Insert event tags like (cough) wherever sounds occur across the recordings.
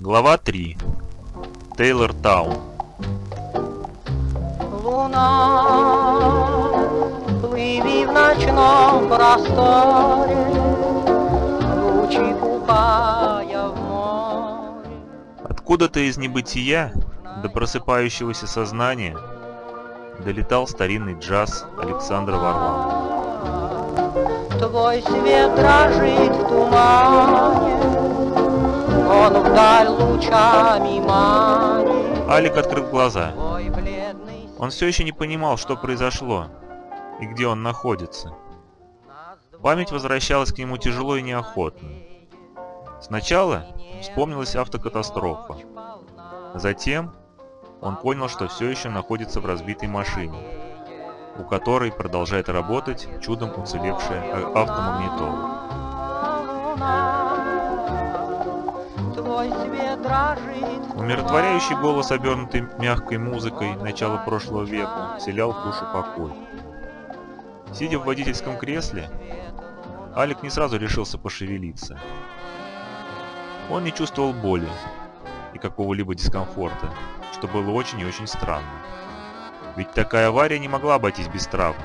Глава 3. Тейлор Таун. Луна, плыви в ночном просторе, лучи купая в море. Откуда-то из небытия до просыпающегося сознания долетал старинный джаз Александра Варламова. Твой свет дрожит в тумане, он вдаль лучами манит. Алик открыл глаза. Он все еще не понимал, что произошло и где он находится. Память возвращалась к нему тяжело и неохотно. Сначала вспомнилась автокатастрофа. Затем он понял, что все еще находится в разбитой машине, у которой продолжает работать чудом уцелевшая а- автомагнитола. Умиротворяющий голос, обернутый мягкой музыкой начала прошлого века, вселял в душу покой. Сидя в водительском кресле, Алик не сразу решился пошевелиться. Он не чувствовал боли и какого-либо дискомфорта, что было очень и очень странно. Ведь такая авария не могла обойтись без травм.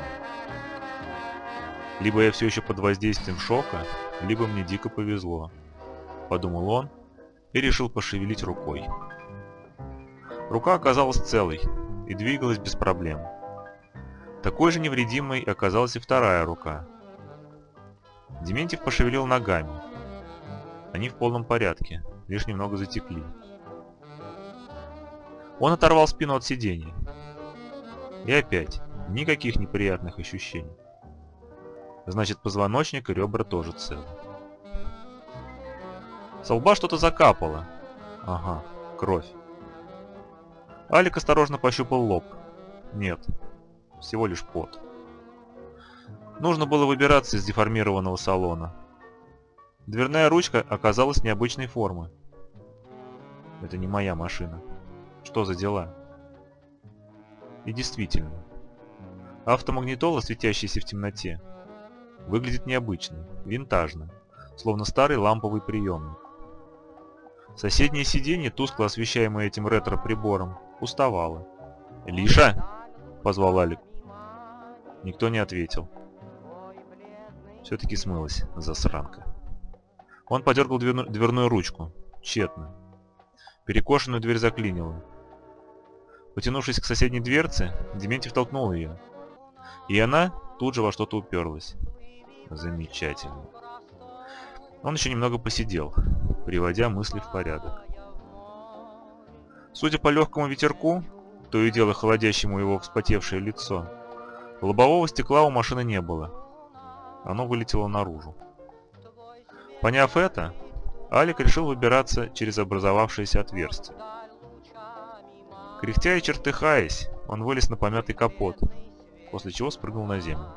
Либо я все еще под воздействием шока, либо мне дико повезло, подумал он и решил пошевелить рукой. Рука оказалась целой и двигалась без проблем. Такой же невредимой оказалась и вторая рука. Дементьев пошевелил ногами. Они в полном порядке, лишь немного затекли. Он оторвал спину от сиденья. И опять, никаких неприятных ощущений. Значит, позвоночник и ребра тоже целы. Со лба что-то закапало. Ага, кровь. Алик осторожно пощупал лоб. Нет, всего лишь пот. Нужно было выбираться из деформированного салона. Дверная ручка оказалась необычной формы. Это не моя машина. Что за дела? И действительно, автомагнитола, светящаяся в темноте, выглядит необычно, винтажно, словно старый ламповый приемник. Соседнее сиденье, тускло освещаемое этим ретро-прибором, пустовало. «Лиша!» — позвал Алик. Никто не ответил. Все-таки смылась, засранка. Он подергал дверну- дверную ручку. Тщетно. Перекошенную дверь заклинило. Потянувшись к соседней дверце, Дементьев толкнул ее. И она тут же во что-то уперлась. Замечательно. Он еще немного посидел, приводя мысли в порядок. Судя по легкому ветерку, то и дело холодящему его вспотевшее лицо, лобового стекла у машины не было. Оно вылетело наружу. Поняв это, Алик решил выбираться через образовавшееся отверстие. Кряхтя и чертыхаясь, он вылез на помятый капот, после чего спрыгнул на землю.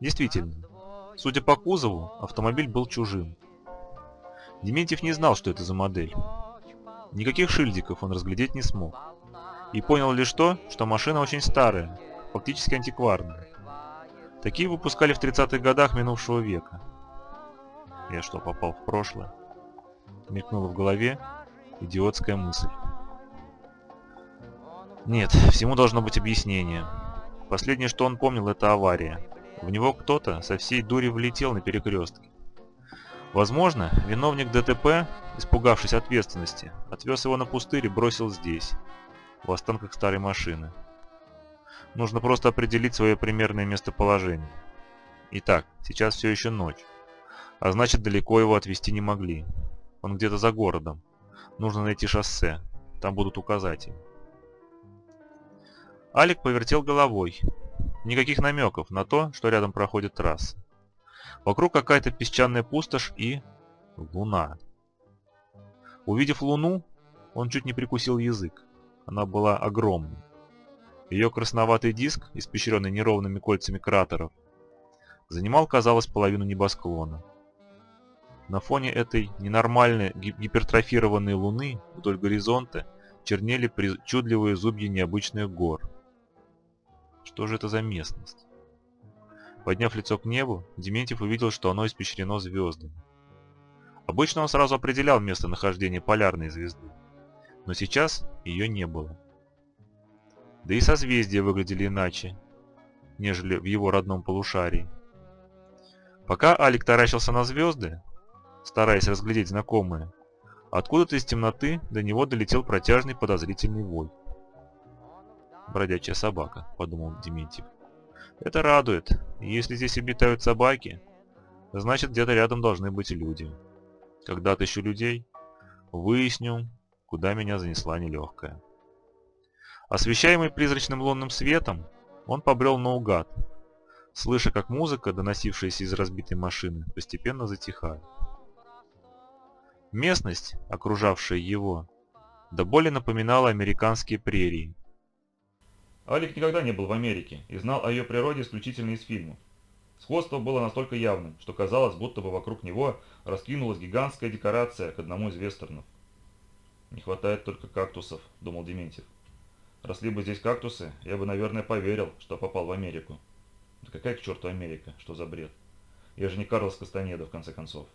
Действительно, судя по кузову, автомобиль был чужим. Дементьев не знал, что это за модель. Никаких шильдиков он разглядеть не смог. И понял лишь то, что машина очень старая, фактически антикварная. Такие выпускали в 30-х годах минувшего века. Я что, попал в прошлое? Мелькнула в голове идиотская мысль. Нет, всему должно быть объяснение. Последнее, что он помнил, это авария. В него кто-то со всей дури влетел на перекрестке. Возможно, виновник ДТП, испугавшись ответственности, отвез его на пустырь и бросил здесь, в останках старой машины. Нужно просто определить свое примерное местоположение. Итак, сейчас все еще ночь. А значит, далеко его отвезти не могли. Он где-то за городом. Нужно найти шоссе. Там будут указатели. Алик повертел головой. Никаких намеков на то, что рядом проходит трасса. Вокруг какая-то песчаная пустошь и... луна. Увидев луну, он чуть не прикусил язык. Она была огромной. Ее красноватый диск, испещренный неровными кольцами кратеров, занимал, казалось, половину небосклона. На фоне этой ненормальной ги- гипертрофированной луны вдоль горизонта чернели причудливые зубья необычных гор. Что же это за местность? Подняв лицо к небу, Дементьев увидел, что оно испещрено звездами. Обычно он сразу определял местонахождение полярной звезды, но сейчас ее не было. Да и созвездия выглядели иначе, нежели в его родном полушарии. Пока Алик таращился на звезды, стараясь разглядеть знакомые, откуда-то из темноты до него долетел протяжный подозрительный вой. «Бродячая собака», — подумал Дементьев. «Это радует. Если здесь обитают собаки, значит где-то рядом должны быть люди. Когда отыщу людей, выясню, куда меня занесла нелегкая». Освещаемый призрачным лунным светом, он побрел наугад, слыша, как музыка, доносившаяся из разбитой машины, постепенно затихает. Местность, окружавшая его, до боли напоминала американские прерии. Алик никогда не был в Америке и знал о ее природе исключительно из фильмов. Сходство было настолько явным, что казалось, будто бы вокруг него раскинулась гигантская декорация к одному из вестернов. «Не хватает только кактусов», — думал Дементьев. «Росли бы здесь кактусы, я бы, наверное, поверил, что попал в Америку». Да какая к черту Америка, что за бред? Я же не Карлос Кастанеда, в конце концов.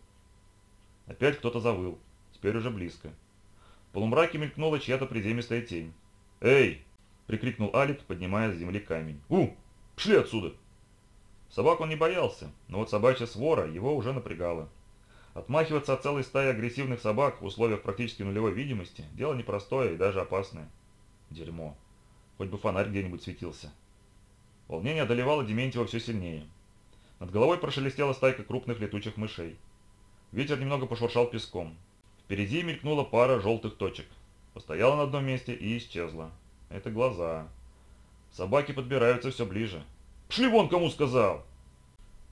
Опять кто-то завыл, теперь уже близко. В полумраке мелькнула чья-то приземистая тень. «Эй!» — прикрикнул Алик, поднимая с земли камень. «У! Пшли отсюда!» Собак он не боялся, но вот собачья свора его уже напрягала. Отмахиваться от целой стаи агрессивных собак в условиях практически нулевой видимости – дело непростое и даже опасное. Дерьмо. Хоть бы фонарь где-нибудь светился. Волнение одолевало Дементьева все сильнее. Над головой прошелестела стайка крупных летучих мышей. Ветер немного пошуршал песком. Впереди мелькнула пара желтых точек. Постояла на одном месте и исчезла. Это глаза. Собаки подбираются все ближе. «Пшли вон, кому сказал!»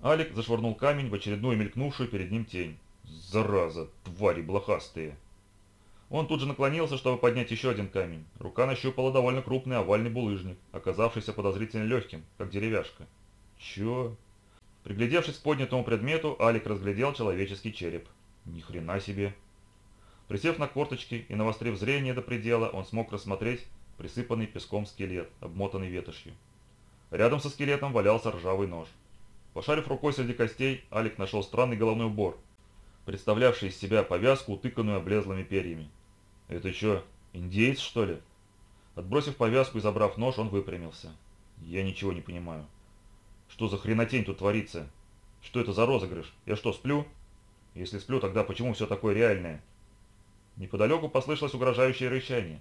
Алик зашвырнул камень в очередную мелькнувшую перед ним тень. «Зараза, твари блохастые!» Он тут же наклонился, чтобы поднять еще один камень. Рука нащупала довольно крупный овальный булыжник, оказавшийся подозрительно легким, как деревяшка. Чё? Приглядевшись к поднятому предмету, Алик разглядел человеческий череп. Ни хрена себе. Присев на корточки и навострив зрение до предела, он смог рассмотреть присыпанный песком скелет, обмотанный ветошью. Рядом со скелетом валялся ржавый нож. Пошарив рукой среди костей, Алик нашел странный головной убор, представлявший из себя повязку, утыканную облезлыми перьями. «Это что, индеец, что ли?» Отбросив повязку и забрав нож, он выпрямился. «Я ничего не понимаю. Что за хренотень тут творится? Что это за розыгрыш? Я что, сплю? Если сплю, тогда почему все такое реальное?» Неподалеку послышалось угрожающее рычание.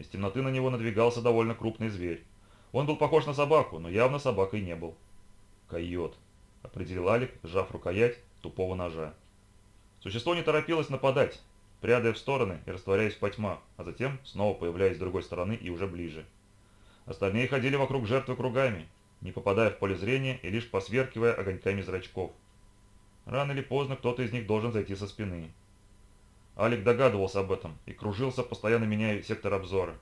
Из темноты на него надвигался довольно крупный зверь. Он был похож на собаку, но явно собакой не был. «Койот», — определил Алик, сжав рукоять тупого ножа. Существо не торопилось нападать, прядая в стороны и растворяясь в потьмах, а затем снова появляясь с другой стороны и уже ближе. Остальные ходили вокруг жертвы кругами, не попадая в поле зрения и лишь посверкивая огоньками зрачков. Рано или поздно кто-то из них должен зайти со спины. Алик догадывался об этом и кружился, постоянно меняя сектор обзора.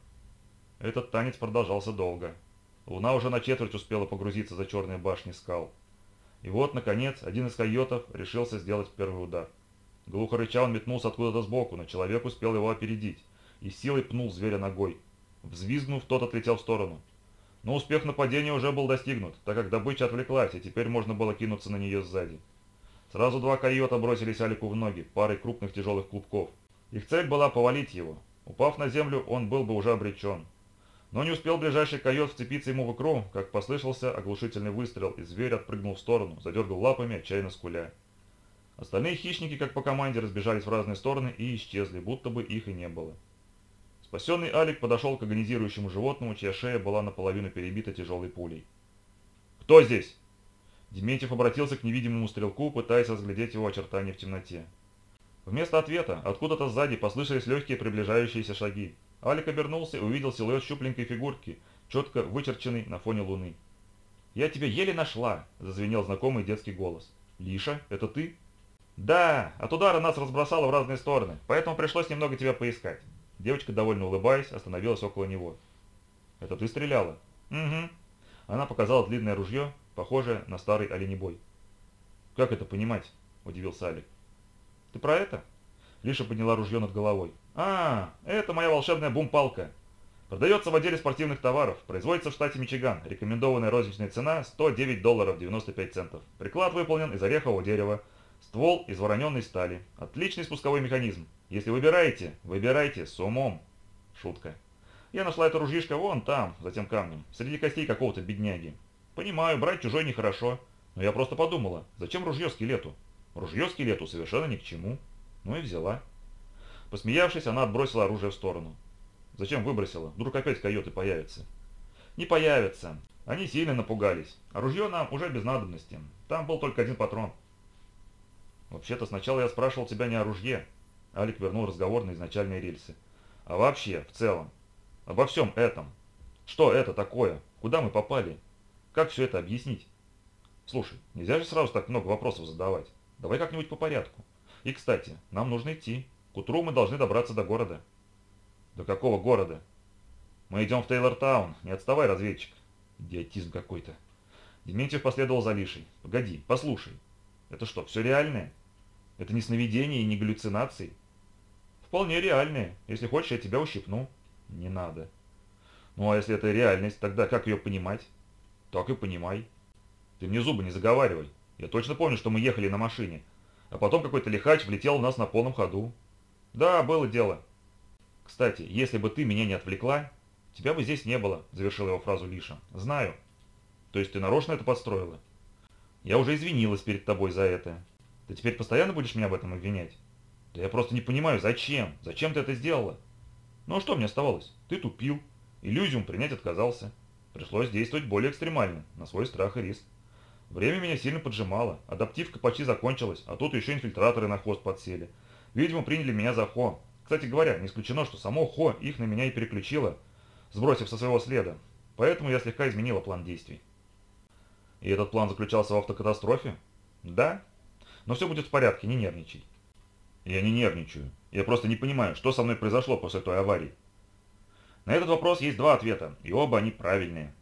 Этот танец продолжался долго. Луна уже на четверть успела погрузиться за черные башни скал. И вот, наконец, один из койотов решился сделать первый удар. Глухо рыча он метнулся откуда-то сбоку, но человек успел его опередить и силой пнул зверя ногой. Взвизгнув, тот отлетел в сторону. Но успех нападения уже был достигнут, так как добыча отвлеклась, и теперь можно было кинуться на нее сзади. Сразу два койота бросились Алику в ноги, парой крупных тяжелых клубков. Их цель была повалить его. Упав на землю, он был бы уже обречен. Но не успел ближайший койот вцепиться ему в икру, как послышался оглушительный выстрел, и зверь отпрыгнул в сторону, задергал лапами, отчаянно скуля. Остальные хищники, как по команде, разбежались в разные стороны и исчезли, будто бы их и не было. Спасенный Алик подошел к агонизирующему животному, чья шея была наполовину перебита тяжелой пулей. «Кто здесь?» Дементьев обратился к невидимому стрелку, пытаясь разглядеть его очертания в темноте. Вместо ответа откуда-то сзади послышались легкие приближающиеся шаги. Алик обернулся и увидел силуэт щупленькой фигурки, четко вычерченный на фоне луны. «Я тебя еле нашла!» – зазвенел знакомый детский голос. «Лиша, это ты?» «Да, от удара нас разбросало в разные стороны, поэтому пришлось немного тебя поискать». Девочка, довольно улыбаясь, остановилась около него. «Это ты стреляла?» «Угу». Она показала длинное ружье, похожее на старый оленебой. «Как это понимать?» – удивился Алик. «Ты про это?» Лиша подняла ружье над головой. «А, это моя волшебная бум-палка. Продается в отделе спортивных товаров. Производится в штате Мичиган. Рекомендованная розничная цена 109 долларов 95 центов. Приклад выполнен из орехового дерева. Ствол из вороненной стали. Отличный спусковой механизм. Если выбираете, выбирайте с умом. Шутка. Я нашла это ружьишко вон там, за тем камнем, среди костей какого-то бедняги. Понимаю, брать чужой нехорошо, но я просто подумала, зачем ружье скелету? Ружье скелету совершенно ни к чему. Ну и взяла. Посмеявшись, она отбросила оружие в сторону. Зачем выбросила? Вдруг опять койоты появятся. Не появятся. Они сильно напугались. А ружье нам уже без надобности. Там был только один патрон. Вообще-то сначала я спрашивал тебя не о ружье. Алик вернул разговор на изначальные рельсы. А вообще, в целом. Обо всем этом. Что это такое? Куда мы попали? Как все это объяснить? Слушай, нельзя же сразу так много вопросов задавать. Давай как-нибудь по порядку. И, кстати, нам нужно идти. К утру мы должны добраться до города. До какого города? Мы идем в Тейлор-таун. Не отставай, разведчик. Идиотизм какой-то. Дементьев последовал за Лишей. Погоди, послушай. Это что, все реальное? Это не сновидение и не галлюцинации? Вполне реальное. Если хочешь, я тебя ущипну. Не надо. Ну а если это реальность, тогда как ее понимать? Так и понимай. Ты мне зубы не заговаривай. Я точно помню, что мы ехали на машине. А потом какой-то лихач влетел у нас на полном ходу. Да, было дело. Кстати, если бы ты меня не отвлекла, тебя бы здесь не было, завершил его фразу Лиша. Знаю. То есть ты нарочно это подстроила? Я уже извинилась перед тобой за это. Ты теперь постоянно будешь меня об этом обвинять? Да я просто не понимаю, зачем? Зачем ты это сделала? Ну а что мне оставалось? Ты тупил. Иллюзиум принять отказался. Пришлось действовать более экстремально, на свой страх и риск. Время меня сильно поджимало, адаптивка почти закончилась, а тут еще инфильтраторы на хвост подсели. Видимо, приняли меня за Хо. Кстати говоря, не исключено, что само Хо их на меня и переключило, сбросив со своего следа. Поэтому я слегка изменила план действий. И этот план заключался в автокатастрофе? Да. Но все будет в порядке, не нервничай. Я не нервничаю. Я просто не понимаю, что со мной произошло после той аварии. На этот вопрос есть два ответа, и оба они правильные.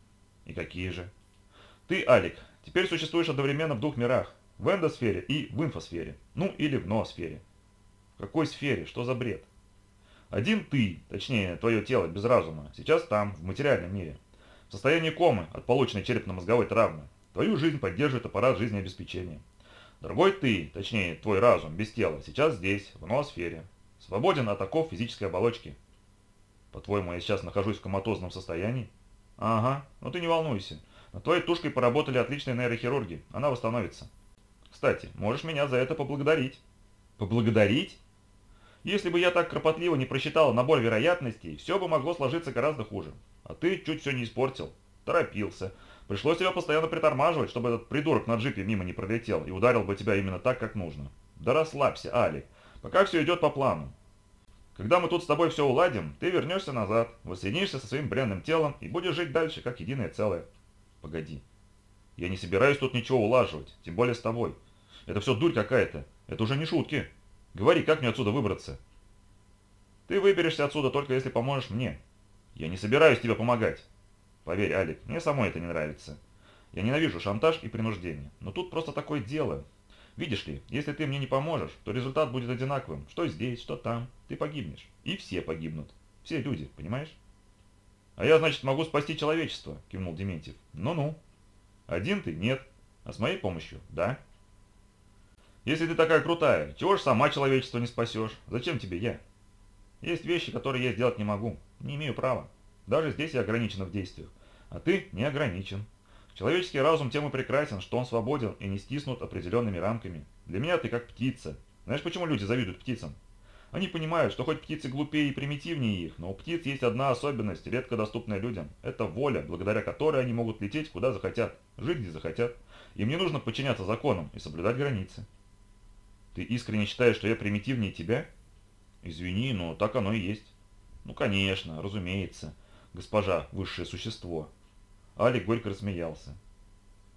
И какие же? Ты, Алик, теперь существуешь одновременно в двух мирах. В эндосфере и в инфосфере. Ну, или в ноосфере. В какой сфере? Что за бред? Один ты, точнее, твое тело без разума, сейчас там, в материальном мире. В состоянии комы от полученной черепно-мозговой травмы. Твою жизнь поддерживает аппарат жизнеобеспечения. Другой ты, точнее, твой разум без тела, сейчас здесь, в ноосфере. Свободен от оков физической оболочки. По-твоему, я сейчас нахожусь в коматозном состоянии? Ага, ну ты не волнуйся. Над твоей тушкой поработали отличные нейрохирурги. Она восстановится. Кстати, можешь меня за это поблагодарить. Поблагодарить? Если бы я так кропотливо не просчитал набор вероятностей, все бы могло сложиться гораздо хуже. А ты чуть все не испортил. Торопился. Пришлось тебя постоянно притормаживать, чтобы этот придурок на джипе мимо не пролетел и ударил бы тебя именно так, как нужно. Да расслабься, Али. Пока все идет по плану. Когда мы тут с тобой все уладим, ты вернешься назад, воссоединишься со своим бренным телом и будешь жить дальше, как единое целое. Погоди. Я не собираюсь тут ничего улаживать, тем более с тобой. Это все дурь какая-то. Это уже не шутки. Говори, как мне отсюда выбраться? Ты выберешься отсюда только если поможешь мне. Я не собираюсь тебе помогать. Поверь, Алик, мне самой это не нравится. Я ненавижу шантаж и принуждение. Но тут просто такое дело. Видишь ли, если ты мне не поможешь, то результат будет одинаковым. Что здесь, что там. Ты погибнешь. И все погибнут. Все люди, понимаешь? А я, значит, могу спасти человечество, кивнул Дементьев. Ну-ну. Один ты? Нет. А с моей помощью? Да. Если ты такая крутая, чего ж сама человечество не спасешь? Зачем тебе я? Есть вещи, которые я сделать не могу. Не имею права. Даже здесь я ограничен в действиях. А ты не ограничен. Человеческий разум тем и прекрасен, что он свободен и не стиснут определенными рамками. Для меня ты как птица. Знаешь, почему люди завидуют птицам? Они понимают, что хоть птицы глупее и примитивнее их, но у птиц есть одна особенность, редко доступная людям. Это воля, благодаря которой они могут лететь куда захотят, жить где захотят. Им не нужно подчиняться законам и соблюдать границы. Ты искренне считаешь, что я примитивнее тебя? Извини, но так оно и есть. Ну, конечно, разумеется госпожа высшее существо. Алик горько рассмеялся.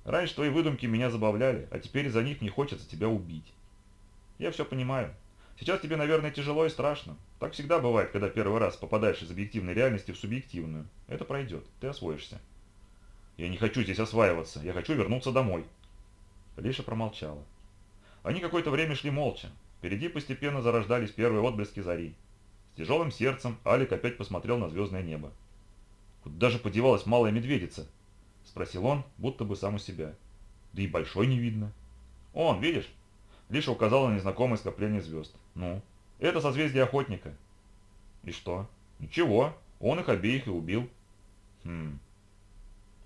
Раньше твои выдумки меня забавляли, а теперь из-за них не хочется тебя убить. Я все понимаю. Сейчас тебе, наверное, тяжело и страшно. Так всегда бывает, когда первый раз попадаешь из объективной реальности в субъективную. Это пройдет, ты освоишься. Я не хочу здесь осваиваться, я хочу вернуться домой. Лиша промолчала. Они какое-то время шли молча. Впереди постепенно зарождались первые отблески зари. С тяжелым сердцем Алик опять посмотрел на звездное небо. Куда же подевалась малая медведица? Спросил он, будто бы сам у себя. Да и большой не видно. Он, видишь? Лиша указала на незнакомое скопление звезд. «Ну, это созвездие Охотника». «И что?» «Ничего, он их обеих и убил». «Хм...»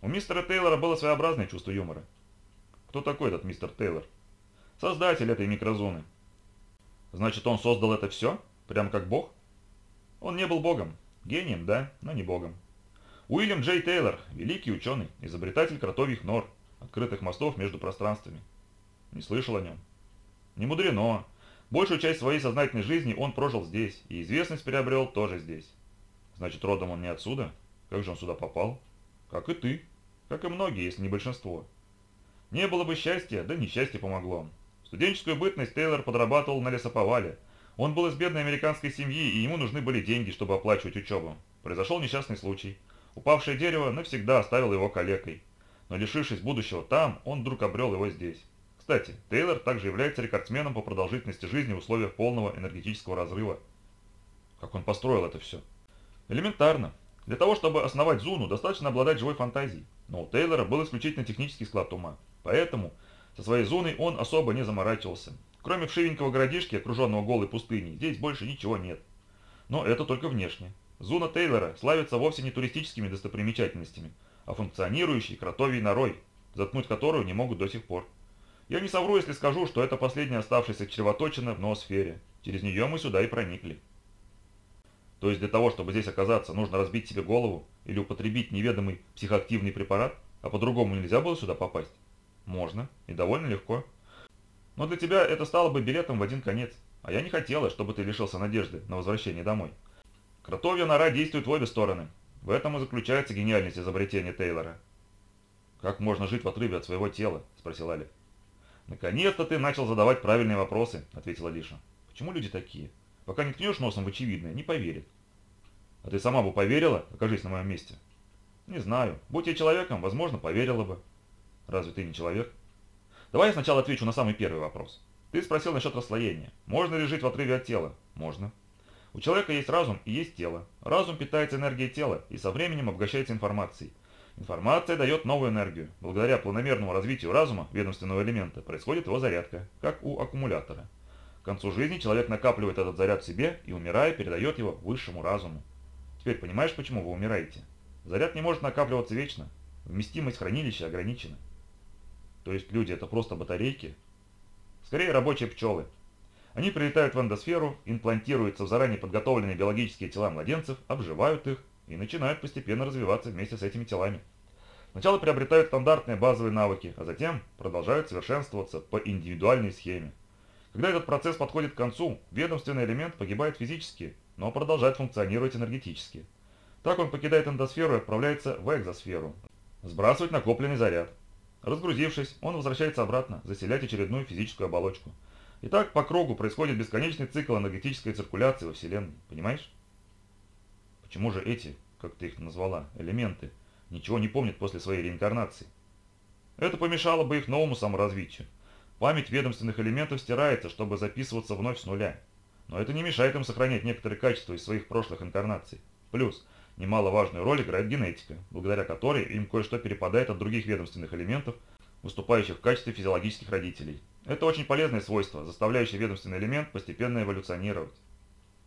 У мистера Тейлора было своеобразное чувство юмора. Кто такой этот мистер Тейлор? Создатель этой микрозоны. Значит, он создал это все? Прям как бог? Он не был богом. Гением, да, но не богом. Уильям Джей Тейлор, великий ученый, изобретатель кротовьих нор, открытых мостов между пространствами. Не слышал о нем. Не мудрено. Большую часть своей сознательной жизни он прожил здесь, и известность приобрел тоже здесь. Значит, родом он не отсюда? Как же он сюда попал? Как и ты. Как и многие, если не большинство. Не было бы счастья, да несчастье помогло. Студенческую бытность Тейлор подрабатывал на лесоповале. Он был из бедной американской семьи, и ему нужны были деньги, чтобы оплачивать учебу. Произошел несчастный случай. Упавшее дерево навсегда оставило его калекой. Но лишившись будущего там, он вдруг обрел его здесь. Кстати, Тейлор также является рекордсменом по продолжительности жизни в условиях полного энергетического разрыва. Как он построил это все? Элементарно. Для того, чтобы основать Зуну, достаточно обладать живой фантазией. Но у Тейлора был исключительно технический склад ума. Поэтому со своей зоной он особо не заморачивался. Кроме вшивенького городишки, окруженного голой пустыней, здесь больше ничего нет. Но это только внешне. Зона Тейлора славится вовсе не туристическими достопримечательностями, а функционирующей кротовьей норой, заткнуть которую не могут до сих пор. Я не совру, если скажу, что это последняя оставшаяся червоточина в ноосфере. Через нее мы сюда и проникли. То есть для того, чтобы здесь оказаться, нужно разбить себе голову или употребить неведомый психоактивный препарат, а по-другому нельзя было сюда попасть? Можно, и довольно легко. Но для тебя это стало бы билетом в один конец, а я не хотела, чтобы ты лишился надежды на возвращение домой. Кротовья нора действует в обе стороны. В этом и заключается гениальность изобретения Тейлора. «Как можно жить в отрыве от своего тела?» – спросил Али. «Наконец-то ты начал задавать правильные вопросы», — ответила Лиша. «Почему люди такие? Пока не ткнешь носом в очевидное, не поверят». «А ты сама бы поверила, окажись на моем месте?» «Не знаю. Будь я человеком, возможно, поверила бы». «Разве ты не человек?» «Давай я сначала отвечу на самый первый вопрос. Ты спросил насчет расслоения. Можно ли жить в отрыве от тела?» «Можно». У человека есть разум и есть тело. Разум питается энергией тела и со временем обогащается информацией. Информация дает новую энергию. Благодаря планомерному развитию разума, ведомственного элемента, происходит его зарядка, как у аккумулятора. К концу жизни человек накапливает этот заряд в себе и, умирая, передает его высшему разуму. Теперь понимаешь, почему вы умираете? Заряд не может накапливаться вечно. Вместимость хранилища ограничена. То есть люди это просто батарейки? Скорее рабочие пчелы. Они прилетают в эндосферу, имплантируются в заранее подготовленные биологические тела младенцев, обживают их, и начинают постепенно развиваться вместе с этими телами. Сначала приобретают стандартные базовые навыки, а затем продолжают совершенствоваться по индивидуальной схеме. Когда этот процесс подходит к концу, ведомственный элемент погибает физически, но продолжает функционировать энергетически. Так он покидает эндосферу и отправляется в экзосферу, сбрасывать накопленный заряд. Разгрузившись, он возвращается обратно, заселять очередную физическую оболочку. И так по кругу происходит бесконечный цикл энергетической циркуляции во Вселенной, понимаешь? Почему же эти, как ты их назвала, элементы, ничего не помнят после своей реинкарнации? Это помешало бы их новому саморазвитию. Память ведомственных элементов стирается, чтобы записываться вновь с нуля. Но это не мешает им сохранять некоторые качества из своих прошлых инкарнаций. Плюс, немаловажную роль играет генетика, благодаря которой им кое-что перепадает от других ведомственных элементов, выступающих в качестве физиологических родителей. Это очень полезное свойство, заставляющее ведомственный элемент постепенно эволюционировать.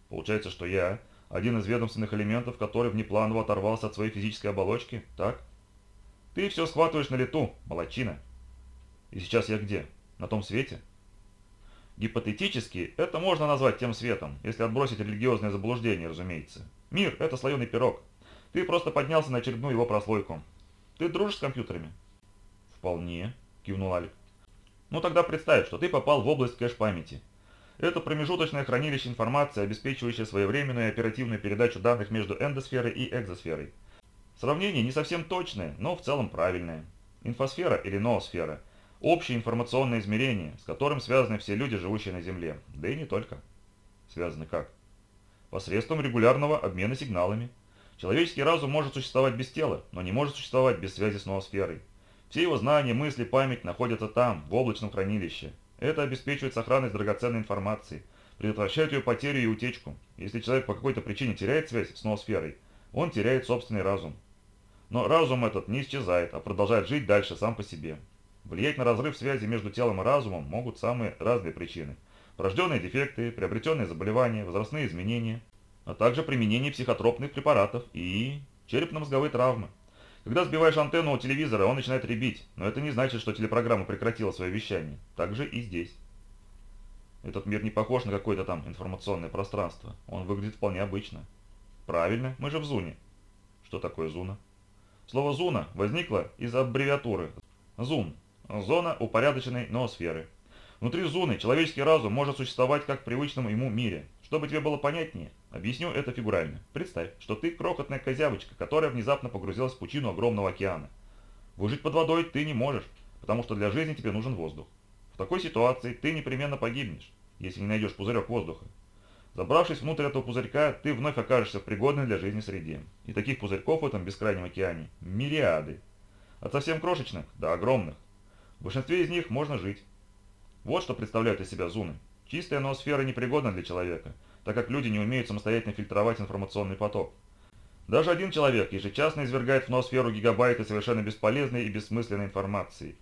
Получается, что я один из ведомственных элементов, который внепланово оторвался от своей физической оболочки, так? Ты все схватываешь на лету, молочина. И сейчас я где? На том свете? Гипотетически, это можно назвать тем светом, если отбросить религиозное заблуждение, разумеется. Мир – это слоеный пирог. Ты просто поднялся на очередную его прослойку. Ты дружишь с компьютерами? Вполне, кивнул Алик. Ну тогда представь, что ты попал в область кэш-памяти. Это промежуточное хранилище информации, обеспечивающее своевременную и оперативную передачу данных между эндосферой и экзосферой. Сравнение не совсем точное, но в целом правильное. Инфосфера или ноосфера – общее информационное измерение, с которым связаны все люди, живущие на Земле, да и не только. Связаны как? Посредством регулярного обмена сигналами. Человеческий разум может существовать без тела, но не может существовать без связи с ноосферой. Все его знания, мысли, память находятся там, в облачном хранилище, это обеспечивает сохранность драгоценной информации, предотвращает ее потерю и утечку. Если человек по какой-то причине теряет связь с ноосферой, он теряет собственный разум. Но разум этот не исчезает, а продолжает жить дальше сам по себе. Влиять на разрыв связи между телом и разумом могут самые разные причины. Врожденные дефекты, приобретенные заболевания, возрастные изменения, а также применение психотропных препаратов и черепно-мозговые травмы. Когда сбиваешь антенну у телевизора, он начинает ребить, но это не значит, что телепрограмма прекратила свое вещание. Так же и здесь. Этот мир не похож на какое-то там информационное пространство. Он выглядит вполне обычно. Правильно, мы же в Зуне. Что такое Зуна? Слово «зуна» возникло из аббревиатуры «зун» – зона упорядоченной ноосферы. Внутри зуны человеческий разум может существовать как в привычном ему мире. Чтобы тебе было понятнее, объясню это фигурально. Представь, что ты крохотная козявочка, которая внезапно погрузилась в пучину огромного океана. Выжить под водой ты не можешь, потому что для жизни тебе нужен воздух. В такой ситуации ты непременно погибнешь, если не найдешь пузырек воздуха. Забравшись внутрь этого пузырька, ты вновь окажешься в пригодной для жизни среде. И таких пузырьков в этом бескрайнем океане мириады. От совсем крошечных до огромных. В большинстве из них можно жить. Вот что представляют из себя зуны. Чистая ноосфера непригодна для человека, так как люди не умеют самостоятельно фильтровать информационный поток. Даже один человек ежечасно извергает в ноосферу гигабайты совершенно бесполезной и бессмысленной информации.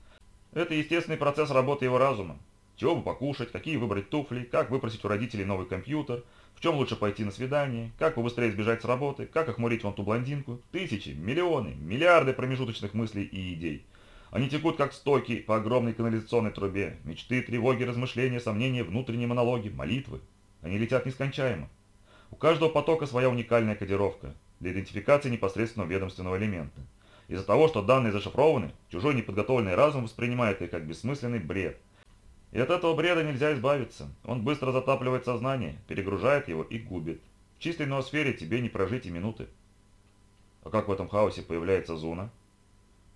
Это естественный процесс работы его разума. Чего бы покушать, какие выбрать туфли, как выпросить у родителей новый компьютер, в чем лучше пойти на свидание, как побыстрее сбежать с работы, как охмурить вон ту блондинку. Тысячи, миллионы, миллиарды промежуточных мыслей и идей. Они текут как стоки по огромной канализационной трубе. Мечты, тревоги, размышления, сомнения, внутренние монологи, молитвы. Они летят нескончаемо. У каждого потока своя уникальная кодировка для идентификации непосредственного ведомственного элемента. Из-за того, что данные зашифрованы, чужой неподготовленный разум воспринимает их как бессмысленный бред – и от этого бреда нельзя избавиться. Он быстро затапливает сознание, перегружает его и губит. В чистой ноосфере тебе не прожить и минуты. А как в этом хаосе появляется зона?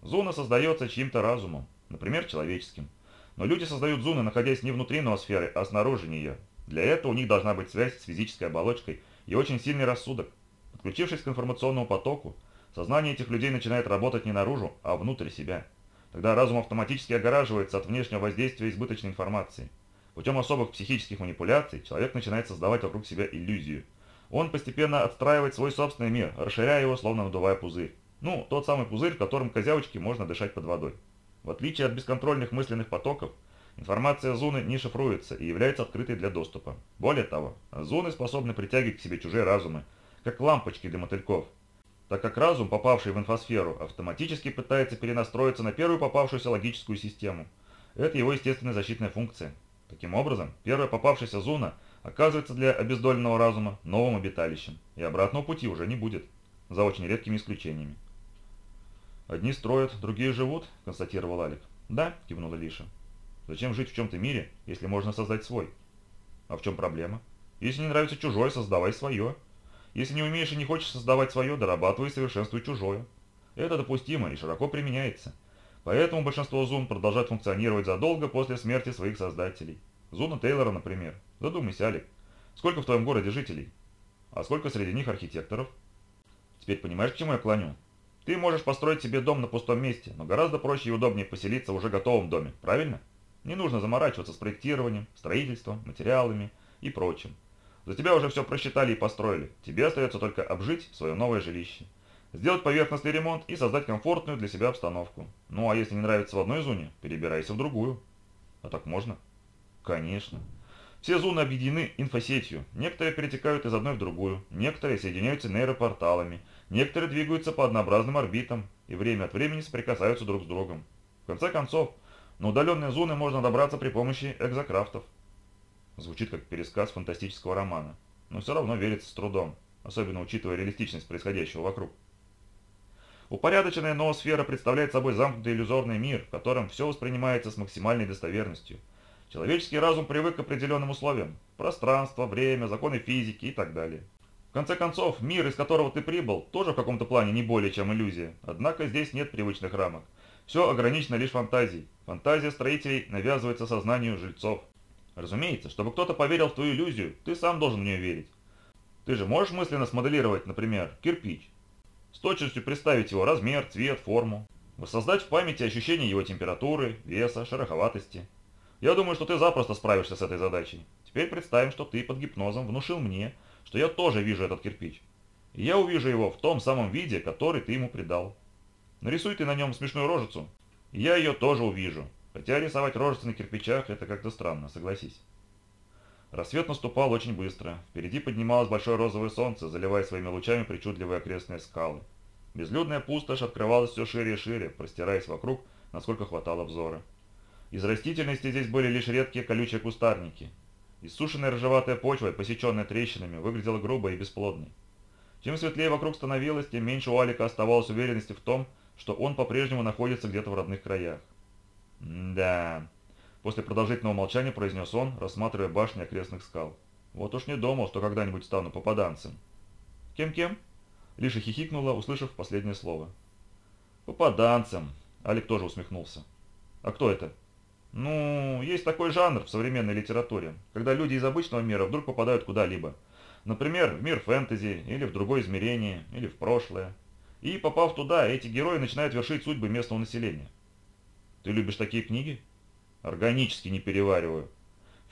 Зона создается чьим-то разумом, например, человеческим. Но люди создают зоны, находясь не внутри ноосферы, а снаружи нее. Для этого у них должна быть связь с физической оболочкой и очень сильный рассудок. Подключившись к информационному потоку, сознание этих людей начинает работать не наружу, а внутрь себя. Тогда разум автоматически огораживается от внешнего воздействия избыточной информации. Путем особых психических манипуляций человек начинает создавать вокруг себя иллюзию. Он постепенно отстраивает свой собственный мир, расширяя его, словно надувая пузырь. Ну, тот самый пузырь, в котором козявочке можно дышать под водой. В отличие от бесконтрольных мысленных потоков, информация зоны не шифруется и является открытой для доступа. Более того, зоны способны притягивать к себе чужие разумы, как лампочки для мотыльков, так как разум, попавший в инфосферу, автоматически пытается перенастроиться на первую попавшуюся логическую систему. Это его естественная защитная функция. Таким образом, первая попавшаяся зона оказывается для обездоленного разума новым обиталищем, и обратного пути уже не будет, за очень редкими исключениями. «Одни строят, другие живут», – констатировал Алик. «Да», – кивнула Лиша. «Зачем жить в чем-то мире, если можно создать свой?» «А в чем проблема? Если не нравится чужое, создавай свое», если не умеешь и не хочешь создавать свое, дорабатывай и совершенствуй чужое. Это допустимо и широко применяется. Поэтому большинство зун продолжает функционировать задолго после смерти своих создателей. Зуна Тейлора, например. Задумайся, Алик. Сколько в твоем городе жителей? А сколько среди них архитекторов? Теперь понимаешь, к чему я клоню? Ты можешь построить себе дом на пустом месте, но гораздо проще и удобнее поселиться в уже готовом доме, правильно? Не нужно заморачиваться с проектированием, строительством, материалами и прочим. За тебя уже все просчитали и построили. Тебе остается только обжить свое новое жилище. Сделать поверхностный ремонт и создать комфортную для себя обстановку. Ну а если не нравится в одной зоне, перебирайся в другую. А так можно? Конечно. Все зоны объединены инфосетью. Некоторые перетекают из одной в другую, некоторые соединяются нейропорталами, некоторые двигаются по однообразным орбитам и время от времени соприкасаются друг с другом. В конце концов, на удаленные зоны можно добраться при помощи экзокрафтов. Звучит как пересказ фантастического романа, но все равно верится с трудом, особенно учитывая реалистичность происходящего вокруг. Упорядоченная ноосфера представляет собой замкнутый иллюзорный мир, в котором все воспринимается с максимальной достоверностью. Человеческий разум привык к определенным условиям – пространство, время, законы физики и так далее. В конце концов, мир, из которого ты прибыл, тоже в каком-то плане не более чем иллюзия, однако здесь нет привычных рамок. Все ограничено лишь фантазией. Фантазия строителей навязывается сознанию жильцов. Разумеется, чтобы кто-то поверил в твою иллюзию, ты сам должен в нее верить. Ты же можешь мысленно смоделировать, например, кирпич. С точностью представить его размер, цвет, форму. Воссоздать в памяти ощущение его температуры, веса, шероховатости. Я думаю, что ты запросто справишься с этой задачей. Теперь представим, что ты под гипнозом внушил мне, что я тоже вижу этот кирпич. И я увижу его в том самом виде, который ты ему придал. Нарисуй ты на нем смешную рожицу, и я ее тоже увижу. Хотя рисовать рожицы на кирпичах – это как-то странно, согласись. Рассвет наступал очень быстро. Впереди поднималось большое розовое солнце, заливая своими лучами причудливые окрестные скалы. Безлюдная пустошь открывалась все шире и шире, простираясь вокруг, насколько хватало взора. Из растительности здесь были лишь редкие колючие кустарники. Иссушенная рыжеватая почва, посеченная трещинами, выглядела грубой и бесплодной. Чем светлее вокруг становилось, тем меньше у Алика оставалось уверенности в том, что он по-прежнему находится где-то в родных краях. «Да...» После продолжительного молчания произнес он, рассматривая башни окрестных скал. «Вот уж не думал, что когда-нибудь стану попаданцем». «Кем-кем?» Лиша хихикнула, услышав последнее слово. «Попаданцем», — Алик тоже усмехнулся. «А кто это?» «Ну, есть такой жанр в современной литературе, когда люди из обычного мира вдруг попадают куда-либо. Например, в мир фэнтези, или в другое измерение, или в прошлое. И, попав туда, эти герои начинают вершить судьбы местного населения. Ты любишь такие книги? Органически не перевариваю.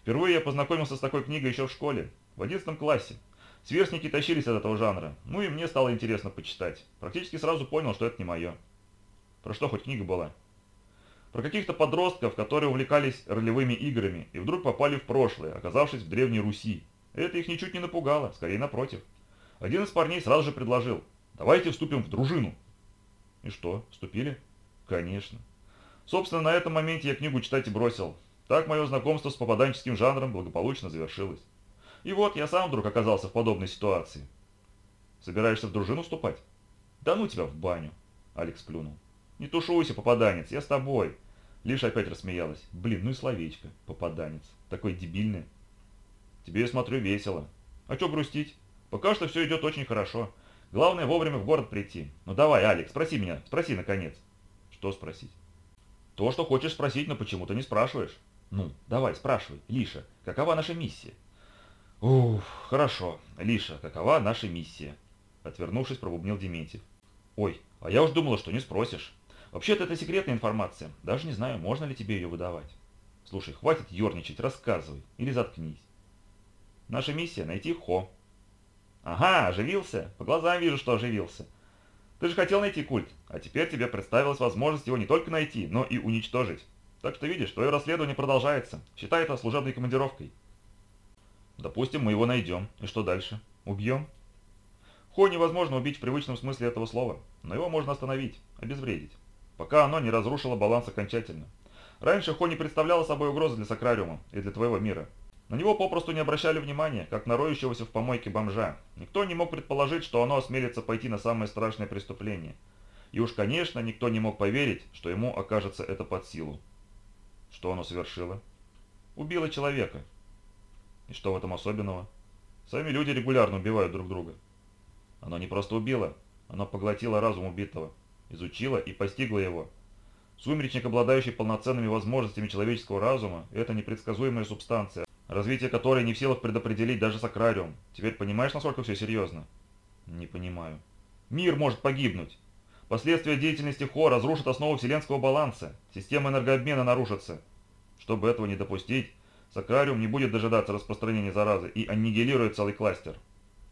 Впервые я познакомился с такой книгой еще в школе, в 11 классе. Сверстники тащились от этого жанра, ну и мне стало интересно почитать. Практически сразу понял, что это не мое. Про что хоть книга была? Про каких-то подростков, которые увлекались ролевыми играми и вдруг попали в прошлое, оказавшись в Древней Руси. Это их ничуть не напугало, скорее напротив. Один из парней сразу же предложил, давайте вступим в дружину. И что, вступили? Конечно. Собственно, на этом моменте я книгу читать и бросил. Так мое знакомство с попаданческим жанром благополучно завершилось. И вот я сам вдруг оказался в подобной ситуации. Собираешься в дружину вступать? Да ну тебя в баню, Алекс плюнул. Не тушуйся, попаданец, я с тобой. Лишь опять рассмеялась. Блин, ну и словечко, попаданец. Такой дебильный. Тебе, я смотрю, весело. А что грустить? Пока что все идет очень хорошо. Главное вовремя в город прийти. Ну давай, Алекс, спроси меня, спроси наконец. Что спросить? То, что хочешь спросить, но почему-то не спрашиваешь. Ну, давай, спрашивай. Лиша, какова наша миссия? Ух, хорошо. Лиша, какова наша миссия? Отвернувшись, пробубнил Дементьев. Ой, а я уж думала, что не спросишь. Вообще-то это секретная информация. Даже не знаю, можно ли тебе ее выдавать. Слушай, хватит ерничать, рассказывай. Или заткнись. Наша миссия – найти Хо. Ага, оживился. По глазам вижу, что оживился. Ты же хотел найти культ, а теперь тебе представилась возможность его не только найти, но и уничтожить. Так что видишь, твое расследование продолжается. Считай это служебной командировкой. Допустим, мы его найдем. И что дальше? Убьем? Хо невозможно убить в привычном смысле этого слова, но его можно остановить, обезвредить, пока оно не разрушило баланс окончательно. Раньше Хо не представляло собой угрозы для Сакрариума и для твоего мира, на него попросту не обращали внимания, как на роющегося в помойке бомжа. Никто не мог предположить, что оно осмелится пойти на самое страшное преступление. И уж, конечно, никто не мог поверить, что ему окажется это под силу. Что оно совершило? Убило человека. И что в этом особенного? Сами люди регулярно убивают друг друга. Оно не просто убило, оно поглотило разум убитого, изучило и постигло его. Сумеречник, обладающий полноценными возможностями человеческого разума, это непредсказуемая субстанция, развитие которой не в силах предопределить даже Сакрариум. Теперь понимаешь, насколько все серьезно? Не понимаю. Мир может погибнуть. Последствия деятельности Хо разрушат основу вселенского баланса, система энергообмена нарушится. Чтобы этого не допустить, Сакрариум не будет дожидаться распространения заразы и аннигилирует целый кластер.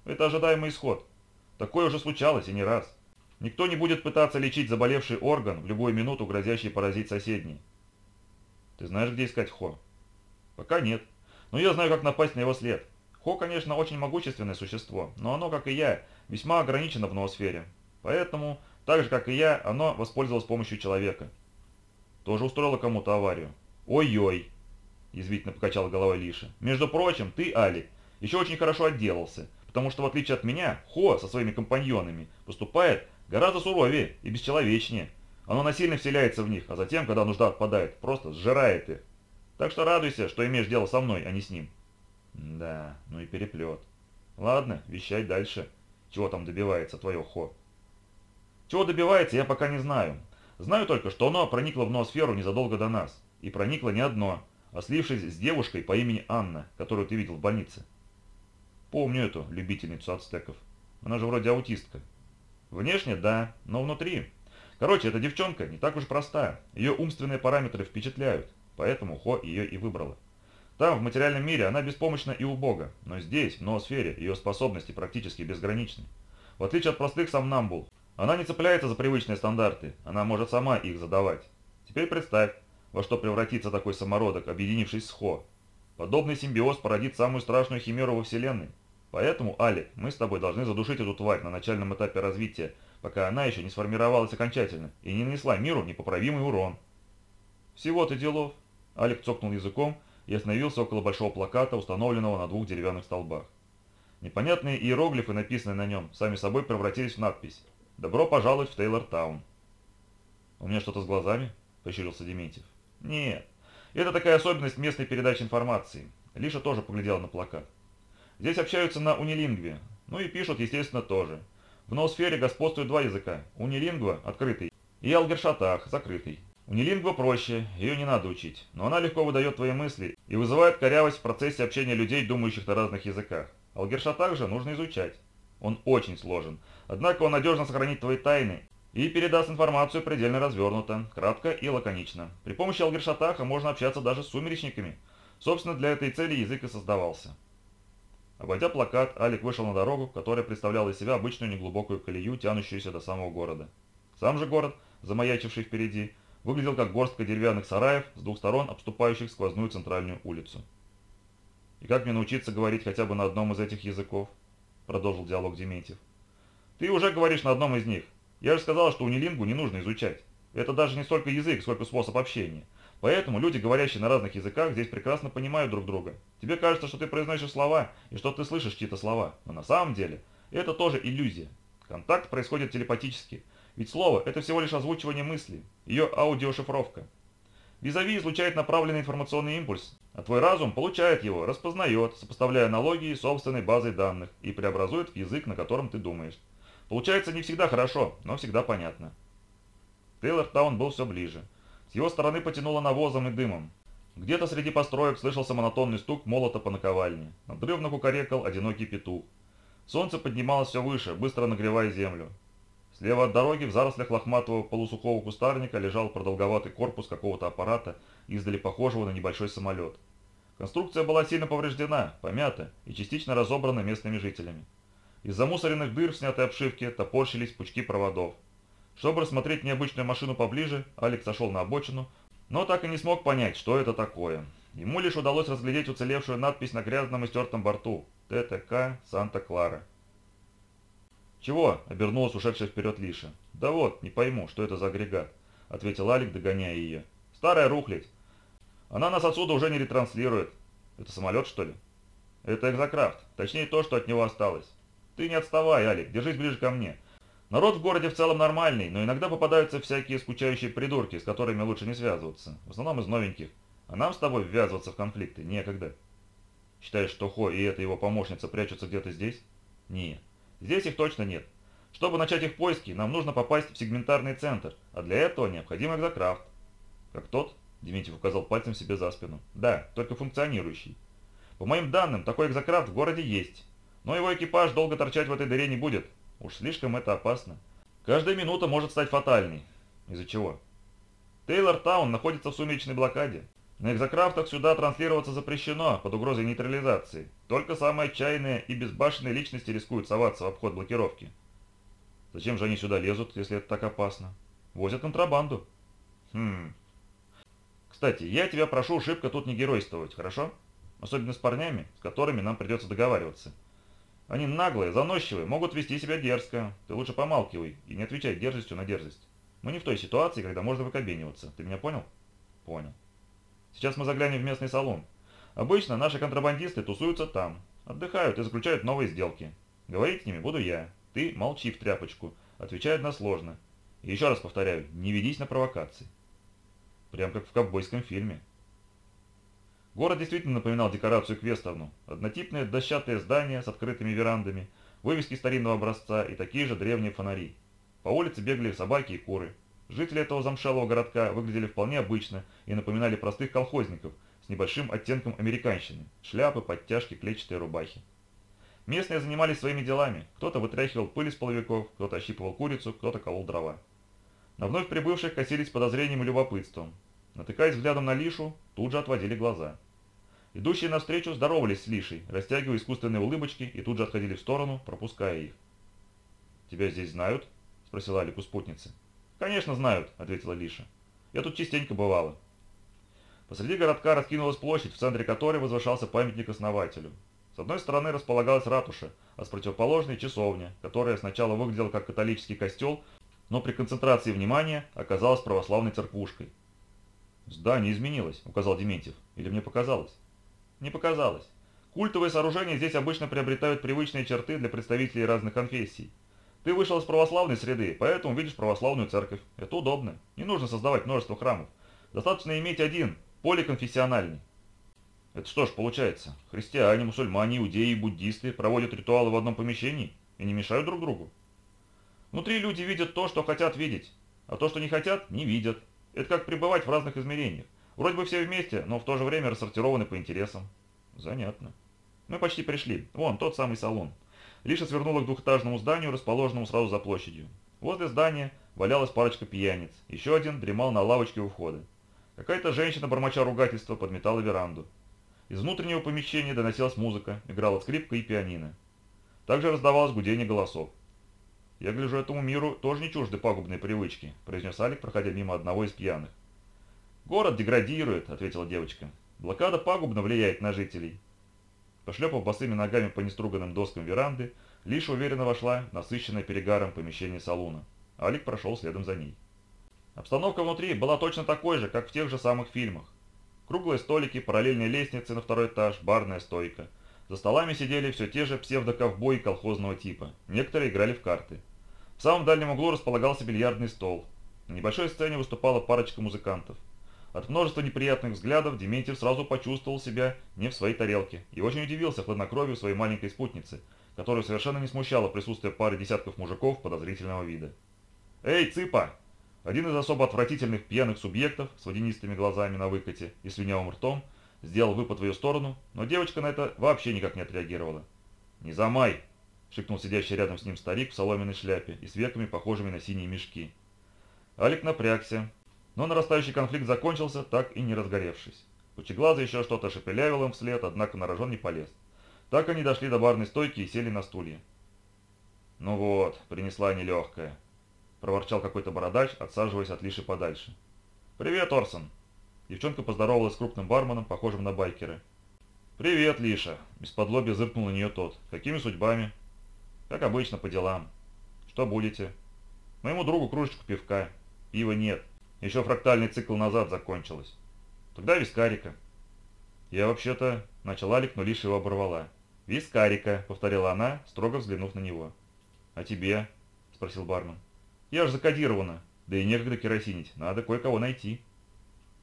Это ожидаемый исход. Такое уже случалось и не раз. Никто не будет пытаться лечить заболевший орган в любую минуту, грозящий поразить соседний. Ты знаешь, где искать Хо? Пока нет. Но я знаю, как напасть на его след. Хо, конечно, очень могущественное существо, но оно, как и я, весьма ограничено в ноосфере. Поэтому, так же, как и я, оно воспользовалось помощью человека. Тоже устроило кому-то аварию. Ой-ой, язвительно покачал головой Лиша. Между прочим, ты, Али, еще очень хорошо отделался, потому что в отличие от меня, Хо со своими компаньонами поступает гораздо суровее и бесчеловечнее. Оно насильно вселяется в них, а затем, когда нужда отпадает, просто сжирает их. Так что радуйся, что имеешь дело со мной, а не с ним. Да, ну и переплет. Ладно, вещай дальше. Чего там добивается твое хо? Чего добивается, я пока не знаю. Знаю только, что оно проникло в ноосферу незадолго до нас. И проникло не одно, а слившись с девушкой по имени Анна, которую ты видел в больнице. Помню эту любительницу ацтеков. Она же вроде аутистка. Внешне, да, но внутри. Короче, эта девчонка не так уж проста. Ее умственные параметры впечатляют. Поэтому Хо ее и выбрала. Там, в материальном мире, она беспомощна и убога, но здесь, в ноосфере, ее способности практически безграничны. В отличие от простых сомнамбул, она не цепляется за привычные стандарты, она может сама их задавать. Теперь представь, во что превратится такой самородок, объединившись с Хо. Подобный симбиоз породит самую страшную химеру во Вселенной. Поэтому, Алик, мы с тобой должны задушить эту тварь на начальном этапе развития, пока она еще не сформировалась окончательно и не нанесла миру непоправимый урон. Всего-то делов. Алик цокнул языком и остановился около большого плаката, установленного на двух деревянных столбах. Непонятные иероглифы, написанные на нем, сами собой превратились в надпись «Добро пожаловать в Тейлор-таун». «У меня что-то с глазами?» – прищурился Дементьев. «Нет, это такая особенность местной передачи информации». Лиша тоже поглядела на плакат. «Здесь общаются на унилингве, ну и пишут, естественно, тоже. В ноосфере господствуют два языка – унилингва – открытый, и алгершатах – закрытый. Унилингва проще, ее не надо учить, но она легко выдает твои мысли и вызывает корявость в процессе общения людей, думающих на разных языках. Алгершатах же нужно изучать. Он очень сложен, однако он надежно сохранит твои тайны и передаст информацию предельно развернуто, кратко и лаконично. При помощи Алгершатаха можно общаться даже с сумеречниками. Собственно, для этой цели язык и создавался. Обойдя плакат, Алик вышел на дорогу, которая представляла из себя обычную неглубокую колею, тянущуюся до самого города. Сам же город, замаячивший впереди, выглядел как горстка деревянных сараев с двух сторон, обступающих сквозную центральную улицу. «И как мне научиться говорить хотя бы на одном из этих языков?» – продолжил диалог Дементьев. «Ты уже говоришь на одном из них. Я же сказал, что унилингу не нужно изучать. Это даже не столько язык, сколько способ общения. Поэтому люди, говорящие на разных языках, здесь прекрасно понимают друг друга. Тебе кажется, что ты произносишь слова, и что ты слышишь чьи-то слова. Но на самом деле, это тоже иллюзия. Контакт происходит телепатически – ведь слово – это всего лишь озвучивание мысли, ее аудиошифровка. Визави излучает направленный информационный импульс, а твой разум получает его, распознает, сопоставляя аналогии с собственной базой данных и преобразует в язык, на котором ты думаешь. Получается не всегда хорошо, но всегда понятно. Тейлор Таун был все ближе. С его стороны потянуло навозом и дымом. Где-то среди построек слышался монотонный стук молота по наковальне. Надрывно кукарекал одинокий петух. Солнце поднималось все выше, быстро нагревая землю. Слева от дороги в зарослях лохматого полусухого кустарника лежал продолговатый корпус какого-то аппарата, издали похожего на небольшой самолет. Конструкция была сильно повреждена, помята и частично разобрана местными жителями. Из замусоренных дыр в снятой обшивке топорщились пучки проводов. Чтобы рассмотреть необычную машину поближе, Алекс сошел на обочину, но так и не смог понять, что это такое. Ему лишь удалось разглядеть уцелевшую надпись на грязном и стертом борту «ТТК Санта-Клара». «Чего?» – обернулась ушедшая вперед Лиша. «Да вот, не пойму, что это за агрегат», – ответил Алик, догоняя ее. «Старая рухлядь. Она нас отсюда уже не ретранслирует. Это самолет, что ли?» «Это экзокрафт. Точнее, то, что от него осталось. Ты не отставай, Алик, держись ближе ко мне. Народ в городе в целом нормальный, но иногда попадаются всякие скучающие придурки, с которыми лучше не связываться. В основном из новеньких. А нам с тобой ввязываться в конфликты некогда. Считаешь, что Хо и эта его помощница прячутся где-то здесь? Нет. Здесь их точно нет. Чтобы начать их поиски, нам нужно попасть в сегментарный центр, а для этого необходим экзокрафт. Как тот? Дементьев указал пальцем себе за спину. Да, только функционирующий. По моим данным, такой экзокрафт в городе есть. Но его экипаж долго торчать в этой дыре не будет. Уж слишком это опасно. Каждая минута может стать фатальной. Из-за чего? Тейлор Таун находится в сумеречной блокаде. На экзокрафтах сюда транслироваться запрещено под угрозой нейтрализации. Только самые отчаянные и безбашенные личности рискуют соваться в обход блокировки. Зачем же они сюда лезут, если это так опасно? Возят контрабанду. Хм. Кстати, я тебя прошу шибко тут не геройствовать, хорошо? Особенно с парнями, с которыми нам придется договариваться. Они наглые, заносчивые, могут вести себя дерзко. Ты лучше помалкивай и не отвечай дерзостью на дерзость. Мы не в той ситуации, когда можно выкобениваться. Ты меня понял? Понял. Сейчас мы заглянем в местный салон. Обычно наши контрабандисты тусуются там, отдыхают и заключают новые сделки. Говорить с ними буду я. Ты молчи в тряпочку, отвечай односложно. И еще раз повторяю, не ведись на провокации. Прям как в ковбойском фильме. Город действительно напоминал декорацию к вестерну. Однотипные дощатые здания с открытыми верандами, вывески старинного образца и такие же древние фонари. По улице бегали собаки и куры. Жители этого замшелого городка выглядели вполне обычно и напоминали простых колхозников с небольшим оттенком американщины, шляпы, подтяжки, клетчатые рубахи. Местные занимались своими делами, кто-то вытряхивал пыль из половиков, кто-то ощипывал курицу, кто-то колол дрова. На вновь прибывших косились подозрением и любопытством. Натыкаясь взглядом на Лишу, тут же отводили глаза. Идущие навстречу здоровались с Лишей, растягивая искусственные улыбочки и тут же отходили в сторону, пропуская их. «Тебя здесь знают?» – спросила Алик у спутницы. «Конечно знают», — ответила Лиша. «Я тут частенько бывала». Посреди городка раскинулась площадь, в центре которой возвышался памятник основателю. С одной стороны располагалась ратуша, а с противоположной – часовня, которая сначала выглядела как католический костел, но при концентрации внимания оказалась православной церквушкой. «Здание изменилось», – указал Дементьев. «Или мне показалось?» «Не показалось. Культовые сооружения здесь обычно приобретают привычные черты для представителей разных конфессий. Ты вышел из православной среды, поэтому видишь православную церковь. Это удобно. Не нужно создавать множество храмов. Достаточно иметь один, поликонфессиональный. Это что ж получается, христиане, мусульмане, иудеи и буддисты проводят ритуалы в одном помещении и не мешают друг другу? Внутри люди видят то, что хотят видеть, а то, что не хотят, не видят. Это как пребывать в разных измерениях. Вроде бы все вместе, но в то же время рассортированы по интересам. Занятно. Мы почти пришли. Вон, тот самый салон. Лиша свернула к двухэтажному зданию, расположенному сразу за площадью. Возле здания валялась парочка пьяниц. Еще один дремал на лавочке у входа. Какая-то женщина, бормоча ругательства, подметала веранду. Из внутреннего помещения доносилась музыка, играла скрипка и пианино. Также раздавалось гудение голосов. «Я гляжу, этому миру тоже не чужды пагубные привычки», – произнес Алик, проходя мимо одного из пьяных. «Город деградирует», – ответила девочка. «Блокада пагубно влияет на жителей. Пошлепав босыми ногами по неструганным доскам веранды, Лиша уверенно вошла в насыщенное перегаром помещение салуна. Алик прошел следом за ней. Обстановка внутри была точно такой же, как в тех же самых фильмах. Круглые столики, параллельные лестницы на второй этаж, барная стойка. За столами сидели все те же псевдоковбои колхозного типа. Некоторые играли в карты. В самом дальнем углу располагался бильярдный стол. На небольшой сцене выступала парочка музыкантов. От множества неприятных взглядов Дементьев сразу почувствовал себя не в своей тарелке и очень удивился хладнокровию своей маленькой спутницы, которую совершенно не смущало присутствие пары десятков мужиков подозрительного вида. «Эй, цыпа!» Один из особо отвратительных пьяных субъектов с водянистыми глазами на выкате и слюнявым ртом сделал выпад в ее сторону, но девочка на это вообще никак не отреагировала. «Не замай!» – шикнул сидящий рядом с ним старик в соломенной шляпе и с веками, похожими на синие мешки. Алик напрягся, но нарастающий конфликт закончился, так и не разгоревшись. Пучеглазый еще что-то шепелявил им вслед, однако на рожон не полез. Так они дошли до барной стойки и сели на стулья. «Ну вот, принесла нелегкая», – проворчал какой-то бородач, отсаживаясь от Лиши подальше. «Привет, Орсон!» Девчонка поздоровалась с крупным барменом, похожим на байкера. «Привет, Лиша!» – из-под лоби зыркнул на нее тот. «Какими судьбами?» «Как обычно, по делам». «Что будете?» «Моему другу кружечку пивка. Пива нет. Еще фрактальный цикл назад закончилось. Тогда вискарика. Я вообще-то... Начал Алик, но лишь его оборвала. «Вискарика», — повторила она, строго взглянув на него. «А тебе?» — спросил бармен. «Я ж закодирована. Да и некогда керосинить. Надо кое-кого найти».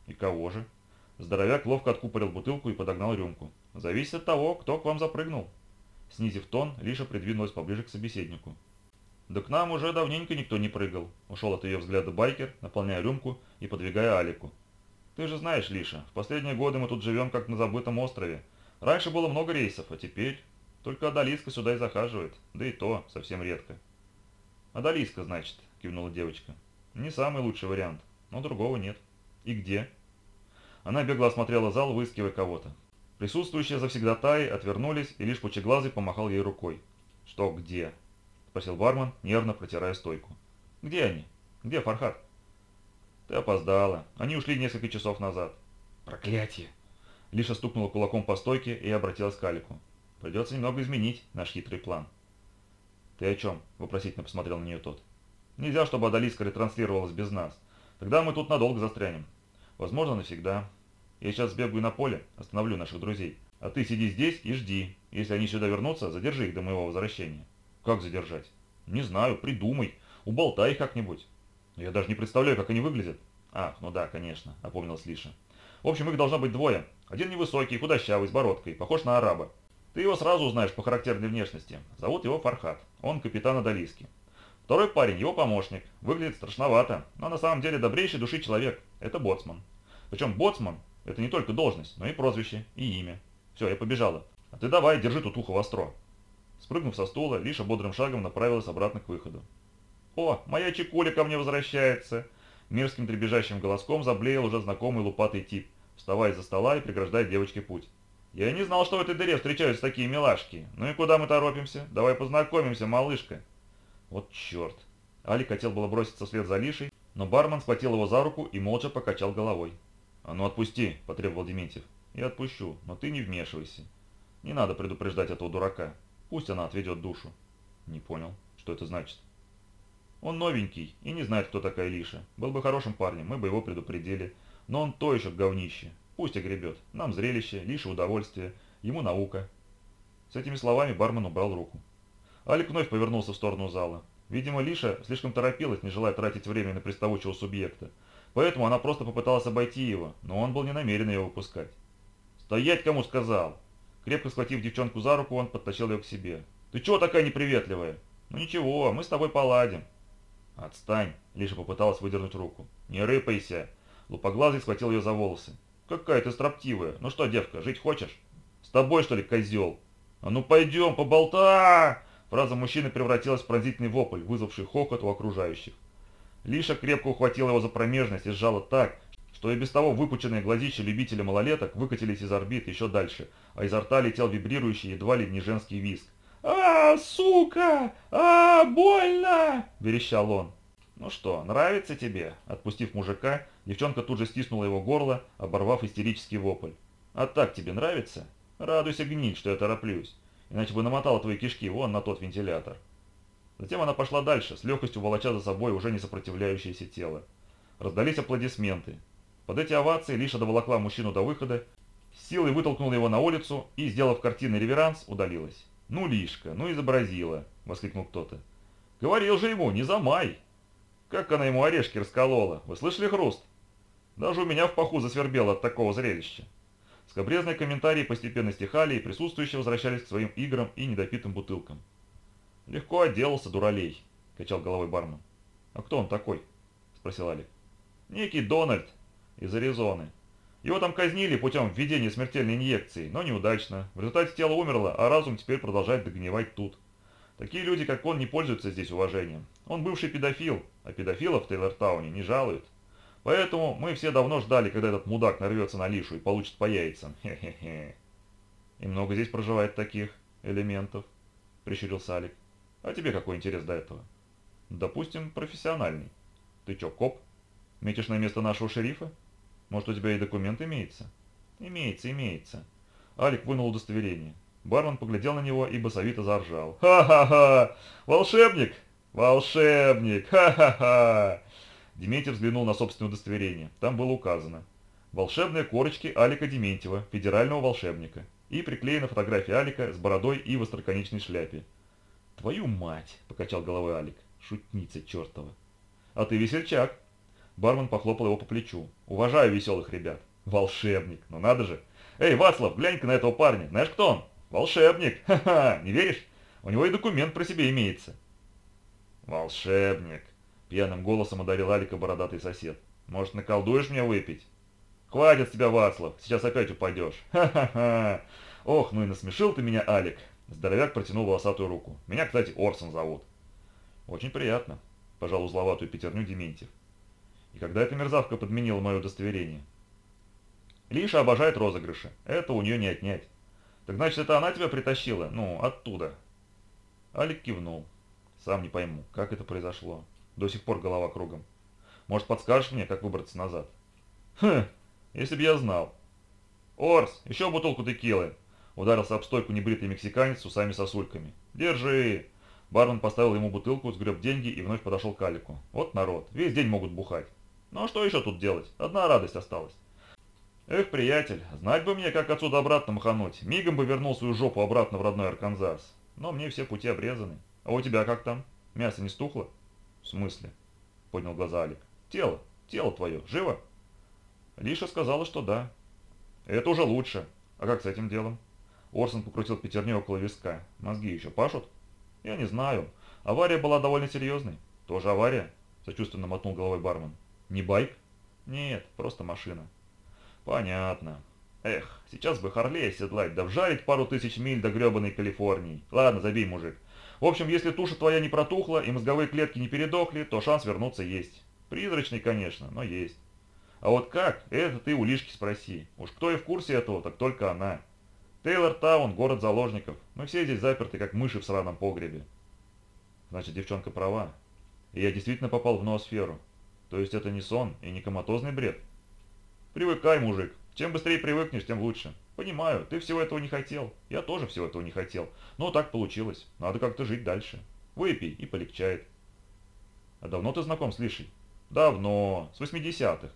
«И кого же?» Здоровяк ловко откупорил бутылку и подогнал рюмку. «Зависит от того, кто к вам запрыгнул». Снизив тон, Лиша придвинулась поближе к собеседнику. «Да к нам уже давненько никто не прыгал», – ушел от ее взгляда байкер, наполняя рюмку и подвигая Алику. «Ты же знаешь, Лиша, в последние годы мы тут живем как на забытом острове. Раньше было много рейсов, а теперь только Адалиска сюда и захаживает, да и то совсем редко». «Адалиска, значит», – кивнула девочка. «Не самый лучший вариант, но другого нет. И где?» Она бегло осмотрела зал, выискивая кого-то. Присутствующие завсегдатаи отвернулись, и лишь пучеглазый помахал ей рукой. «Что где?» – спросил бармен, нервно протирая стойку. «Где они? Где Фархат?» «Ты опоздала. Они ушли несколько часов назад». «Проклятие!» Лиша стукнула кулаком по стойке и обратилась к Алику. «Придется немного изменить наш хитрый план». «Ты о чем?» – вопросительно посмотрел на нее тот. «Нельзя, чтобы Адалиска ретранслировалась без нас. Тогда мы тут надолго застрянем. Возможно, навсегда. Я сейчас сбегаю на поле, остановлю наших друзей. А ты сиди здесь и жди. Если они сюда вернутся, задержи их до моего возвращения». Как задержать? Не знаю, придумай. Уболтай их как-нибудь. Я даже не представляю, как они выглядят. Ах, ну да, конечно, опомнилась Лиша. В общем, их должно быть двое. Один невысокий, худощавый, с бородкой, похож на араба. Ты его сразу узнаешь по характерной внешности. Зовут его Фархат. Он капитан Адалиски. Второй парень, его помощник. Выглядит страшновато, но на самом деле добрейший души человек. Это боцман. Причем боцман – это не только должность, но и прозвище, и имя. Все, я побежала. А ты давай, держи тут ухо востро. Спрыгнув со стула, Лиша бодрым шагом направилась обратно к выходу. «О, моя чекуля ко мне возвращается!» Мерзким дребезжащим голоском заблеял уже знакомый лупатый тип, вставая за стола и преграждая девочке путь. «Я не знал, что в этой дыре встречаются такие милашки. Ну и куда мы торопимся? Давай познакомимся, малышка!» Вот черт! Алик хотел было броситься вслед за Лишей, но бармен схватил его за руку и молча покачал головой. «А ну отпусти!» – потребовал Дементьев. «Я отпущу, но ты не вмешивайся. Не надо предупреждать этого дурака. Пусть она отведет душу». «Не понял, что это значит?» «Он новенький и не знает, кто такая Лиша. Был бы хорошим парнем, мы бы его предупредили. Но он то еще говнище. Пусть огребет. Нам зрелище, Лише удовольствие, ему наука». С этими словами бармен убрал руку. Алик вновь повернулся в сторону зала. Видимо, Лиша слишком торопилась, не желая тратить время на приставучего субъекта. Поэтому она просто попыталась обойти его, но он был не намерен ее выпускать. «Стоять кому сказал!» Крепко схватив девчонку за руку, он подтащил ее к себе. «Ты чего такая неприветливая?» «Ну ничего, мы с тобой поладим». «Отстань!» Лиша попыталась выдернуть руку. «Не рыпайся!» Лупоглазый схватил ее за волосы. «Какая ты строптивая! Ну что, девка, жить хочешь?» «С тобой, что ли, козел?» «А ну пойдем, поболта!» Фраза мужчины превратилась в пронзительный вопль, вызвавший хохот у окружающих. Лиша крепко ухватила его за промежность и сжала так, что и без того выпученные глазища любителя малолеток выкатились из орбит еще дальше, а изо рта летел вибрирующий едва ли не женский визг. «А, сука! А, больно!» – верещал он. «Ну что, нравится тебе?» Отпустив мужика, девчонка тут же стиснула его горло, оборвав истерический вопль. «А так тебе нравится? Радуйся, гниль, что я тороплюсь иначе бы намотала твои кишки вон на тот вентилятор. Затем она пошла дальше, с легкостью волоча за собой уже не сопротивляющееся тело. Раздались аплодисменты. Под эти овации Лиша доволокла мужчину до выхода, силой вытолкнула его на улицу и, сделав картинный реверанс, удалилась. «Ну, Лишка, ну изобразила!» – воскликнул кто-то. «Говорил же ему, не замай!» Как она ему орешки расколола! Вы слышали хруст? Даже у меня в паху засвербело от такого зрелища. Скобрезные комментарии постепенно стихали, и присутствующие возвращались к своим играм и недопитым бутылкам. «Легко отделался, дуралей», – качал головой бармен. «А кто он такой?» – спросил Алик. «Некий Дональд из Аризоны. Его там казнили путем введения смертельной инъекции, но неудачно. В результате тело умерло, а разум теперь продолжает догнивать тут. Такие люди, как он, не пользуются здесь уважением. Он бывший педофил, а педофилов в Тейлортауне не жалуют. Поэтому мы все давно ждали, когда этот мудак нарвется на лишу и получит по яйцам. Хе-хе-хе. И много здесь проживает таких элементов, прищурился Алик. А тебе какой интерес до этого? Допустим, профессиональный. Ты чё, коп? Метишь на место нашего шерифа? Может, у тебя и документ имеется? Имеется, имеется. Алик вынул удостоверение. Бармен поглядел на него и басовито заржал. «Ха-ха-ха! Волшебник! Волшебник! Ха-ха-ха! Дементьев взглянул на собственное удостоверение. Там было указано. Волшебные корочки Алика Дементьева, федерального волшебника. И приклеена фотография Алика с бородой и в остроконечной шляпе. «Твою мать!» – покачал головой Алик. «Шутница чертова!» «А ты весельчак!» Бармен похлопал его по плечу. «Уважаю веселых ребят!» «Волшебник! Ну надо же!» «Эй, Вацлав, глянь-ка на этого парня! Знаешь, кто он?» «Волшебник! (laughs) Ха-ха! Не веришь? У него и документ про себя имеется!» «Волшебник!» Пьяным голосом одарил Алика бородатый сосед. «Может, наколдуешь мне выпить?» «Хватит тебя, Вацлав, сейчас опять упадешь!» (laughs) «Ха-ха-ха! Ох, ну и насмешил ты меня, Алик!» Здоровяк протянул волосатую руку. «Меня, кстати, Орсон зовут». «Очень приятно», – пожал узловатую пятерню Дементьев. «И когда эта мерзавка подменила мое удостоверение?» «Лиша обожает розыгрыши. Это у нее не отнять. Так значит, это она тебя притащила? Ну, оттуда». Алик кивнул. «Сам не пойму, как это произошло. До сих пор голова кругом. Может, подскажешь мне, как выбраться назад? Хм, если бы я знал. Орс, еще бутылку текилы. Ударился об стойку небритый мексиканец с усами-сосульками. Держи. Бармен поставил ему бутылку, сгреб деньги и вновь подошел к Алику. Вот народ, весь день могут бухать. Ну а что еще тут делать? Одна радость осталась. Эх, приятель, знать бы мне, как отсюда обратно махануть. Мигом бы вернул свою жопу обратно в родной Арканзас. Но мне все пути обрезаны. А у тебя как там? Мясо не стухло? «В смысле?» – поднял глаза Алик. «Тело, тело твое, живо?» Лиша сказала, что да. «Это уже лучше. А как с этим делом?» Орсон покрутил пятерней около виска. «Мозги еще пашут?» «Я не знаю. Авария была довольно серьезной». «Тоже авария?» – сочувственно мотнул головой бармен. «Не байк?» «Нет, просто машина». «Понятно. Эх, сейчас бы Харлей седлать, да вжарить пару тысяч миль до гребаной Калифорнии. Ладно, забей, мужик. В общем, если туша твоя не протухла и мозговые клетки не передохли, то шанс вернуться есть. Призрачный, конечно, но есть. А вот как, это ты у Лишки спроси. Уж кто и в курсе этого, так только она. Тейлор Таун, город заложников. Мы все здесь заперты, как мыши в сраном погребе. Значит, девчонка права. И я действительно попал в ноосферу. То есть это не сон и не коматозный бред. Привыкай, мужик. Чем быстрее привыкнешь, тем лучше. Понимаю, ты всего этого не хотел. Я тоже всего этого не хотел. Но так получилось. Надо как-то жить дальше. Выпей, и полегчает. А давно ты знаком с Лишей? Давно, с 80-х.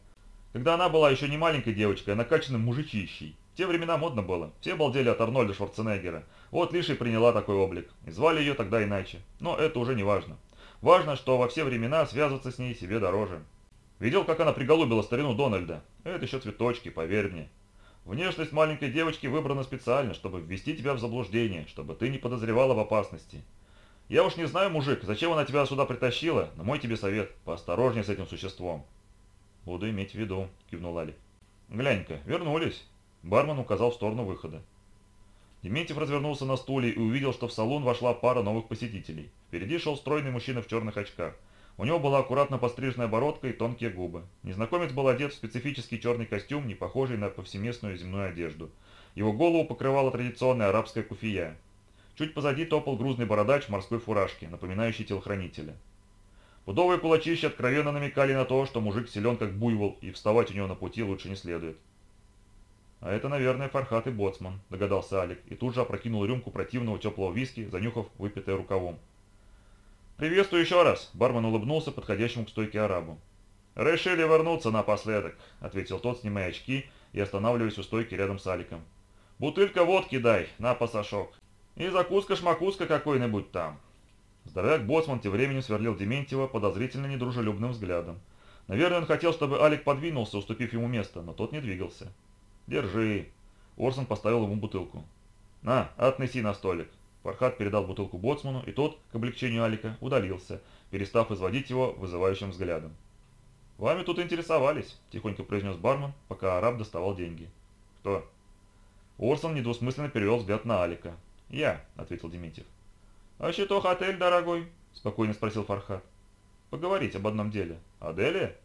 Когда она была еще не маленькой девочкой, а накачанным мужичищей. В те времена модно было. Все балдели от Арнольда Шварценеггера. Вот Лиша приняла такой облик. И звали ее тогда иначе. Но это уже не важно. Важно, что во все времена связываться с ней себе дороже. Видел, как она приголубила старину Дональда? Это еще цветочки, поверь мне. Внешность маленькой девочки выбрана специально, чтобы ввести тебя в заблуждение, чтобы ты не подозревала в опасности. Я уж не знаю, мужик, зачем она тебя сюда притащила, но мой тебе совет, поосторожнее с этим существом. Буду иметь в виду, кивнул Али. Глянь-ка, вернулись. Бармен указал в сторону выхода. Дементьев развернулся на стуле и увидел, что в салон вошла пара новых посетителей. Впереди шел стройный мужчина в черных очках. У него была аккуратно постриженная бородка и тонкие губы. Незнакомец был одет в специфический черный костюм, не похожий на повсеместную земную одежду. Его голову покрывала традиционная арабская куфия. Чуть позади топал грузный бородач в морской фуражке, напоминающий телохранителя. Пудовые кулачища откровенно намекали на то, что мужик силен как буйвол, и вставать у него на пути лучше не следует. «А это, наверное, Фархат и Боцман», – догадался Алик, и тут же опрокинул рюмку противного теплого виски, занюхав выпитое рукавом. «Приветствую еще раз», – бармен улыбнулся подходящему к стойке арабу. «Решили вернуться напоследок», – ответил тот, снимая очки и останавливаясь у стойки рядом с Аликом. «Бутылка водки дай, на пасашок. И закуска-шмакуска какой-нибудь там». Здоровяк Боцман тем временем сверлил Дементьева подозрительно недружелюбным взглядом. Наверное, он хотел, чтобы Алик подвинулся, уступив ему место, но тот не двигался. «Держи». Орсон поставил ему бутылку. «На, отнеси на столик». Фархат передал бутылку боцману, и тот, к облегчению Алика, удалился, перестав изводить его вызывающим взглядом. «Вами тут интересовались», – тихонько произнес бармен, пока араб доставал деньги. «Кто?» Орсон недвусмысленно перевел взгляд на Алика. «Я», – ответил Дементьев. «А что отель, дорогой?» – спокойно спросил Фархат. «Поговорить об одном деле». «О деле?»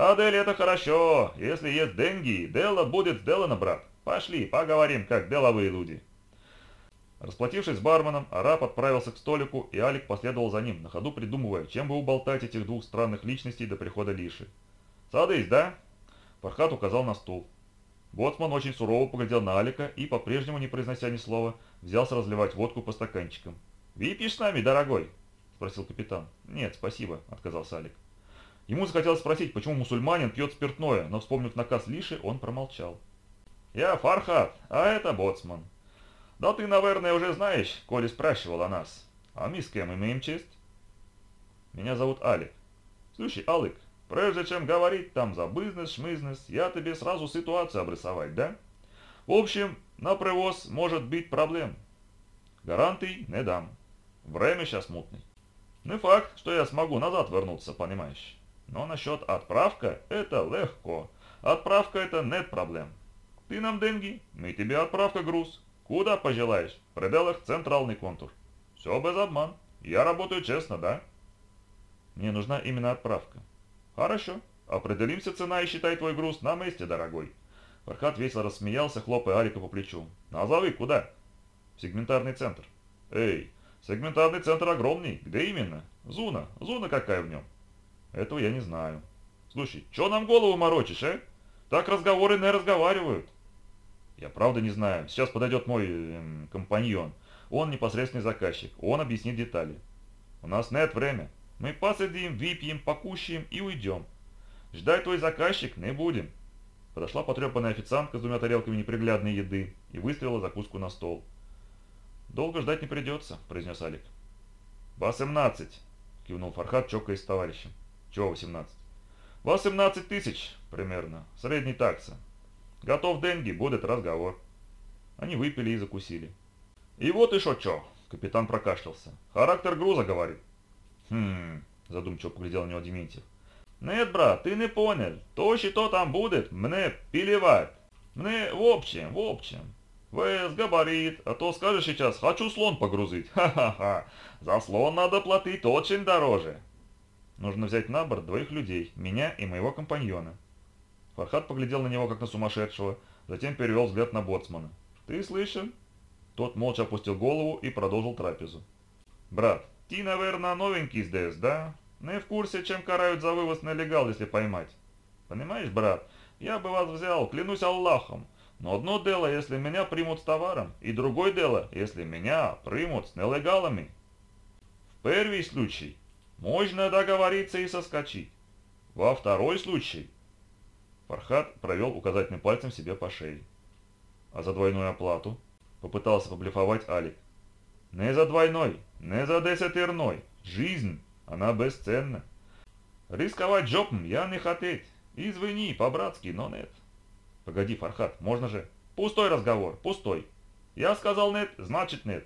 «Адель, это хорошо. Если есть деньги, дело будет сделано, брат. Пошли, поговорим, как деловые люди». Расплатившись с барменом, араб отправился к столику, и Алик последовал за ним, на ходу придумывая, чем бы уболтать этих двух странных личностей до прихода Лиши. «Садись, да?» Фархат указал на стул. Боцман очень сурово поглядел на Алика и, по-прежнему не произнося ни слова, взялся разливать водку по стаканчикам. «Выпьешь с нами, дорогой?» – спросил капитан. «Нет, спасибо», – отказался Алик. Ему захотелось спросить, почему мусульманин пьет спиртное, но вспомнив наказ Лиши, он промолчал. «Я Фархат, а это Боцман. Да ты, наверное, уже знаешь, коли спрашивал о нас. А мы с кем имеем честь?» «Меня зовут Алик. Слушай, Алик, прежде чем говорить там за бизнес-шмизнес, я тебе сразу ситуацию обрисовать, да? В общем, на привоз может быть проблем. Гарантий не дам. Время сейчас мутный. Не факт, что я смогу назад вернуться, понимаешь?» Но насчет отправка это легко. Отправка это нет проблем. Ты нам деньги, мы тебе отправка груз. Куда пожелаешь? В пределах центральный контур. Все без обман. Я работаю честно, да? Мне нужна именно отправка. Хорошо. Определимся цена и считай твой груз на месте, дорогой. Фархат весело рассмеялся, хлопая Арика по плечу. Назови, куда? В сегментарный центр. Эй, сегментарный центр огромный. Где именно? Зуна. Зуна какая в нем? Этого я не знаю. Слушай, что нам голову морочишь, а? Так разговоры не разговаривают. Я правда не знаю. Сейчас подойдет мой эм, компаньон. Он непосредственный заказчик. Он объяснит детали. У нас нет времени. Мы посидим, выпьем, покушаем и уйдем. Ждать твой заказчик не будем. Подошла потрепанная официантка с двумя тарелками неприглядной еды и выставила закуску на стол. «Долго ждать не придется», – произнес Алик. «Восемнадцать», – кивнул Фархад, чокаясь с товарищем. Чего 18? 18 тысяч примерно. Средний такса. Готов деньги, будет разговор. Они выпили и закусили. И вот еще что. Капитан прокашлялся. Характер груза, говорит. Хм, задумчиво поглядел на него Дементьев. Нет, брат, ты не понял. То, что там будет, мне пилевать. Мне в общем, в общем. Вес, габарит, а то скажешь сейчас, хочу слон погрузить. (laughs) Ха-ха-ха. За слон надо платить очень дороже. Нужно взять на борт двоих людей, меня и моего компаньона. Фархат поглядел на него, как на сумасшедшего, затем перевел взгляд на боцмана. «Ты слышен?» Тот молча опустил голову и продолжил трапезу. «Брат, ты, наверное, новенький здесь, да? Не в курсе, чем карают за вывоз нелегал, если поймать. Понимаешь, брат, Я бы вас взял, клянусь Аллахом. Но одно дело, если меня примут с товаром, и другое дело, если меня примут с нелегалами. В первый случай можно договориться и соскочить. Во второй случай Фархат провел указательным пальцем себе по шее. А за двойную оплату попытался поблефовать Алик. Не за двойной, не за десятерной. Жизнь, она бесценна. Рисковать жопом я не хотеть. Извини, по-братски, но нет. Погоди, Фархат, можно же? Пустой разговор, пустой. Я сказал нет, значит нет.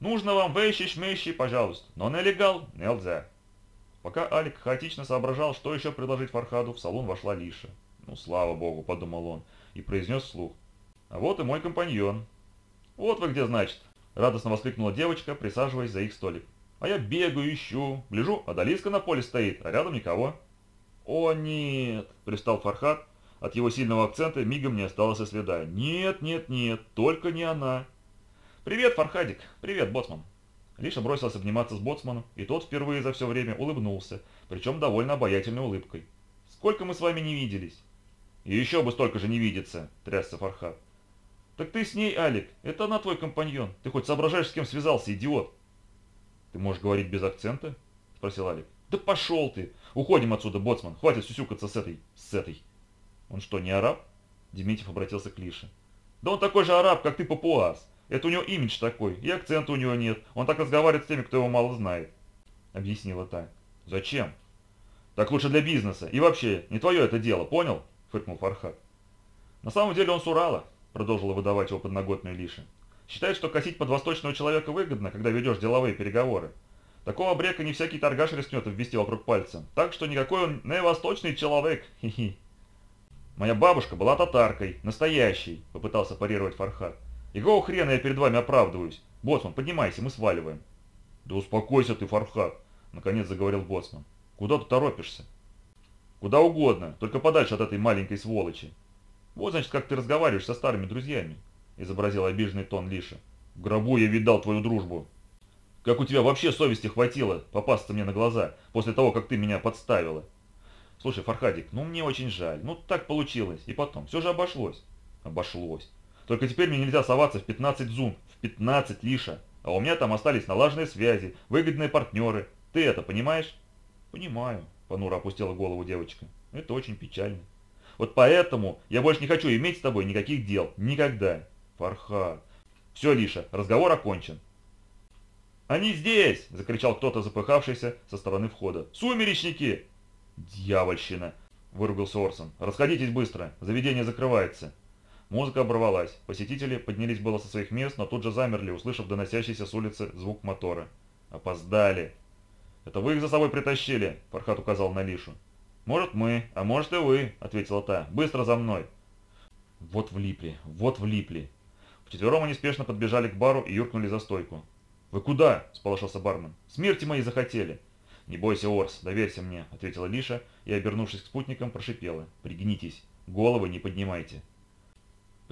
Нужно вам вещи-шмещи, пожалуйста, но нелегал нельзя. Пока Алик хаотично соображал, что еще предложить Фархаду, в салон вошла Лиша. Ну, слава богу, подумал он, и произнес вслух. А вот и мой компаньон. Вот вы где, значит, радостно воскликнула девочка, присаживаясь за их столик. А я бегаю, ищу, гляжу, а Далиска на поле стоит, а рядом никого. «О, нет!» – пристал Фархат. От его сильного акцента мигом не осталось и следа. «Нет, нет, нет, только не она!» «Привет, Фархадик! Привет, Боцман!» Лиша бросился обниматься с Боцманом, и тот впервые за все время улыбнулся, причем довольно обаятельной улыбкой. «Сколько мы с вами не виделись?» «И еще бы столько же не видеться!» – трясся Фархад. «Так ты с ней, Алик, это она твой компаньон. Ты хоть соображаешь, с кем связался, идиот?» «Ты можешь говорить без акцента?» – спросил Алик. «Да пошел ты! Уходим отсюда, боцман! Хватит сюсюкаться с этой... с этой!» «Он что, не араб?» Дементьев обратился к Лише. «Да он такой же араб, как ты папуас. Это у него имидж такой, и акцента у него нет. Он так разговаривает с теми, кто его мало знает», — объяснила та. «Зачем?» «Так лучше для бизнеса. И вообще, не твое это дело, понял?» — фыркнул Фархад. «На самом деле он с Урала», — продолжила выдавать его подноготную Лиша. «Считает, что косить под восточного человека выгодно, когда ведешь деловые переговоры. Такого брека не всякий торгаш рискнет ввести вокруг пальца. Так что никакой он не восточный человек. (laughs) Хи-хи. Моя бабушка была татаркой, настоящей, попытался парировать Фархад. И какого хрена я перед вами оправдываюсь? Боцман, поднимайся, мы сваливаем. Да успокойся ты, Фархад, наконец заговорил Боцман. Куда ты торопишься? Куда угодно, только подальше от этой маленькой сволочи. Вот, значит, как ты разговариваешь со старыми друзьями, изобразил обиженный тон Лиша. В гробу я видал твою дружбу, как у тебя вообще совести хватило попасться мне на глаза после того, как ты меня подставила? Слушай, Фархадик, ну мне очень жаль. Ну так получилось. И потом, все же обошлось. Обошлось. Только теперь мне нельзя соваться в 15 зум, в 15 лиша. А у меня там остались налаженные связи, выгодные партнеры. Ты это понимаешь? Понимаю, понуро опустила голову девочка. Это очень печально. Вот поэтому я больше не хочу иметь с тобой никаких дел. Никогда. Фархад. Все, Лиша, разговор окончен. «Они здесь!» – закричал кто-то запыхавшийся со стороны входа. «Сумеречники!» «Дьявольщина!» – выругался Орсон. «Расходитесь быстро, заведение закрывается!» Музыка оборвалась. Посетители поднялись было со своих мест, но тут же замерли, услышав доносящийся с улицы звук мотора. «Опоздали!» «Это вы их за собой притащили?» – Фархат указал на Лишу. «Может мы, а может и вы», – ответила та. «Быстро за мной!» Вот влипли, вот влипли. Вчетвером они спешно подбежали к бару и юркнули за стойку. «Вы куда?» – сполошился бармен. «Смерти мои захотели». «Не бойся, Орс, доверься мне», – ответила Лиша и, обернувшись к спутникам, прошипела. «Пригнитесь, головы не поднимайте».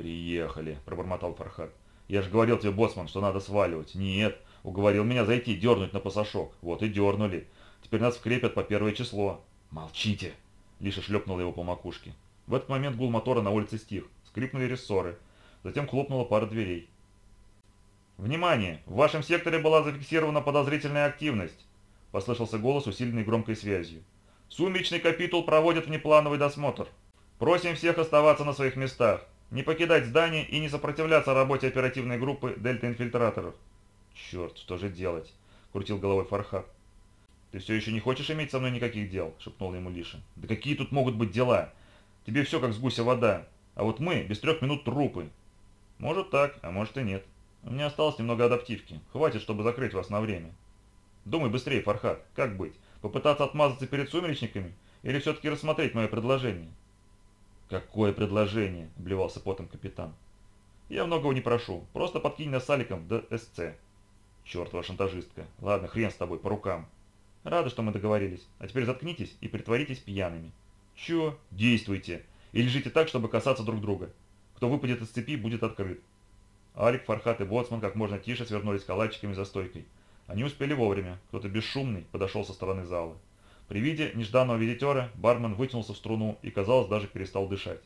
«Приехали», – пробормотал Фархад. «Я же говорил тебе, боссман, что надо сваливать». «Нет, уговорил меня зайти, дернуть на пасашок. Вот и дернули. Теперь нас вкрепят по первое число». «Молчите!» – Лиша шлепнула его по макушке. В этот момент гул мотора на улице стих, скрипнули рессоры. Затем хлопнула пара дверей. «Внимание! В вашем секторе была зафиксирована подозрительная активность!» Послышался голос, усиленный громкой связью. «Сумеречный капитул проводит внеплановый досмотр. Просим всех оставаться на своих местах, не покидать здание и не сопротивляться работе оперативной группы дельта-инфильтраторов». «Черт, что же делать?» – крутил головой Фархад. «Ты все еще не хочешь иметь со мной никаких дел?» – шепнул ему Лиша. «Да какие тут могут быть дела? Тебе все как с гуся вода, а вот мы без трех минут трупы». «Может так, а может и нет». У меня осталось немного адаптивки. Хватит, чтобы закрыть вас на время. Думай быстрее, Фархад. Как быть? Попытаться отмазаться перед сумеречниками? Или все-таки рассмотреть мое предложение? Какое предложение? Обливался потом капитан. Я многого не прошу. Просто подкинь нас с Аликом в ДСЦ. Чертова шантажистка. Ладно, хрен с тобой, по рукам. Рада, что мы договорились. А теперь заткнитесь и притворитесь пьяными. Чё? Действуйте. И лежите так, чтобы касаться друг друга. Кто выпадет из цепи, будет открыт. Алик, Фархат и Боцман как можно тише свернулись калачиками за стойкой. Они успели вовремя. Кто-то бесшумный подошел со стороны зала. При виде нежданного визитера бармен вытянулся в струну и, казалось, даже перестал дышать.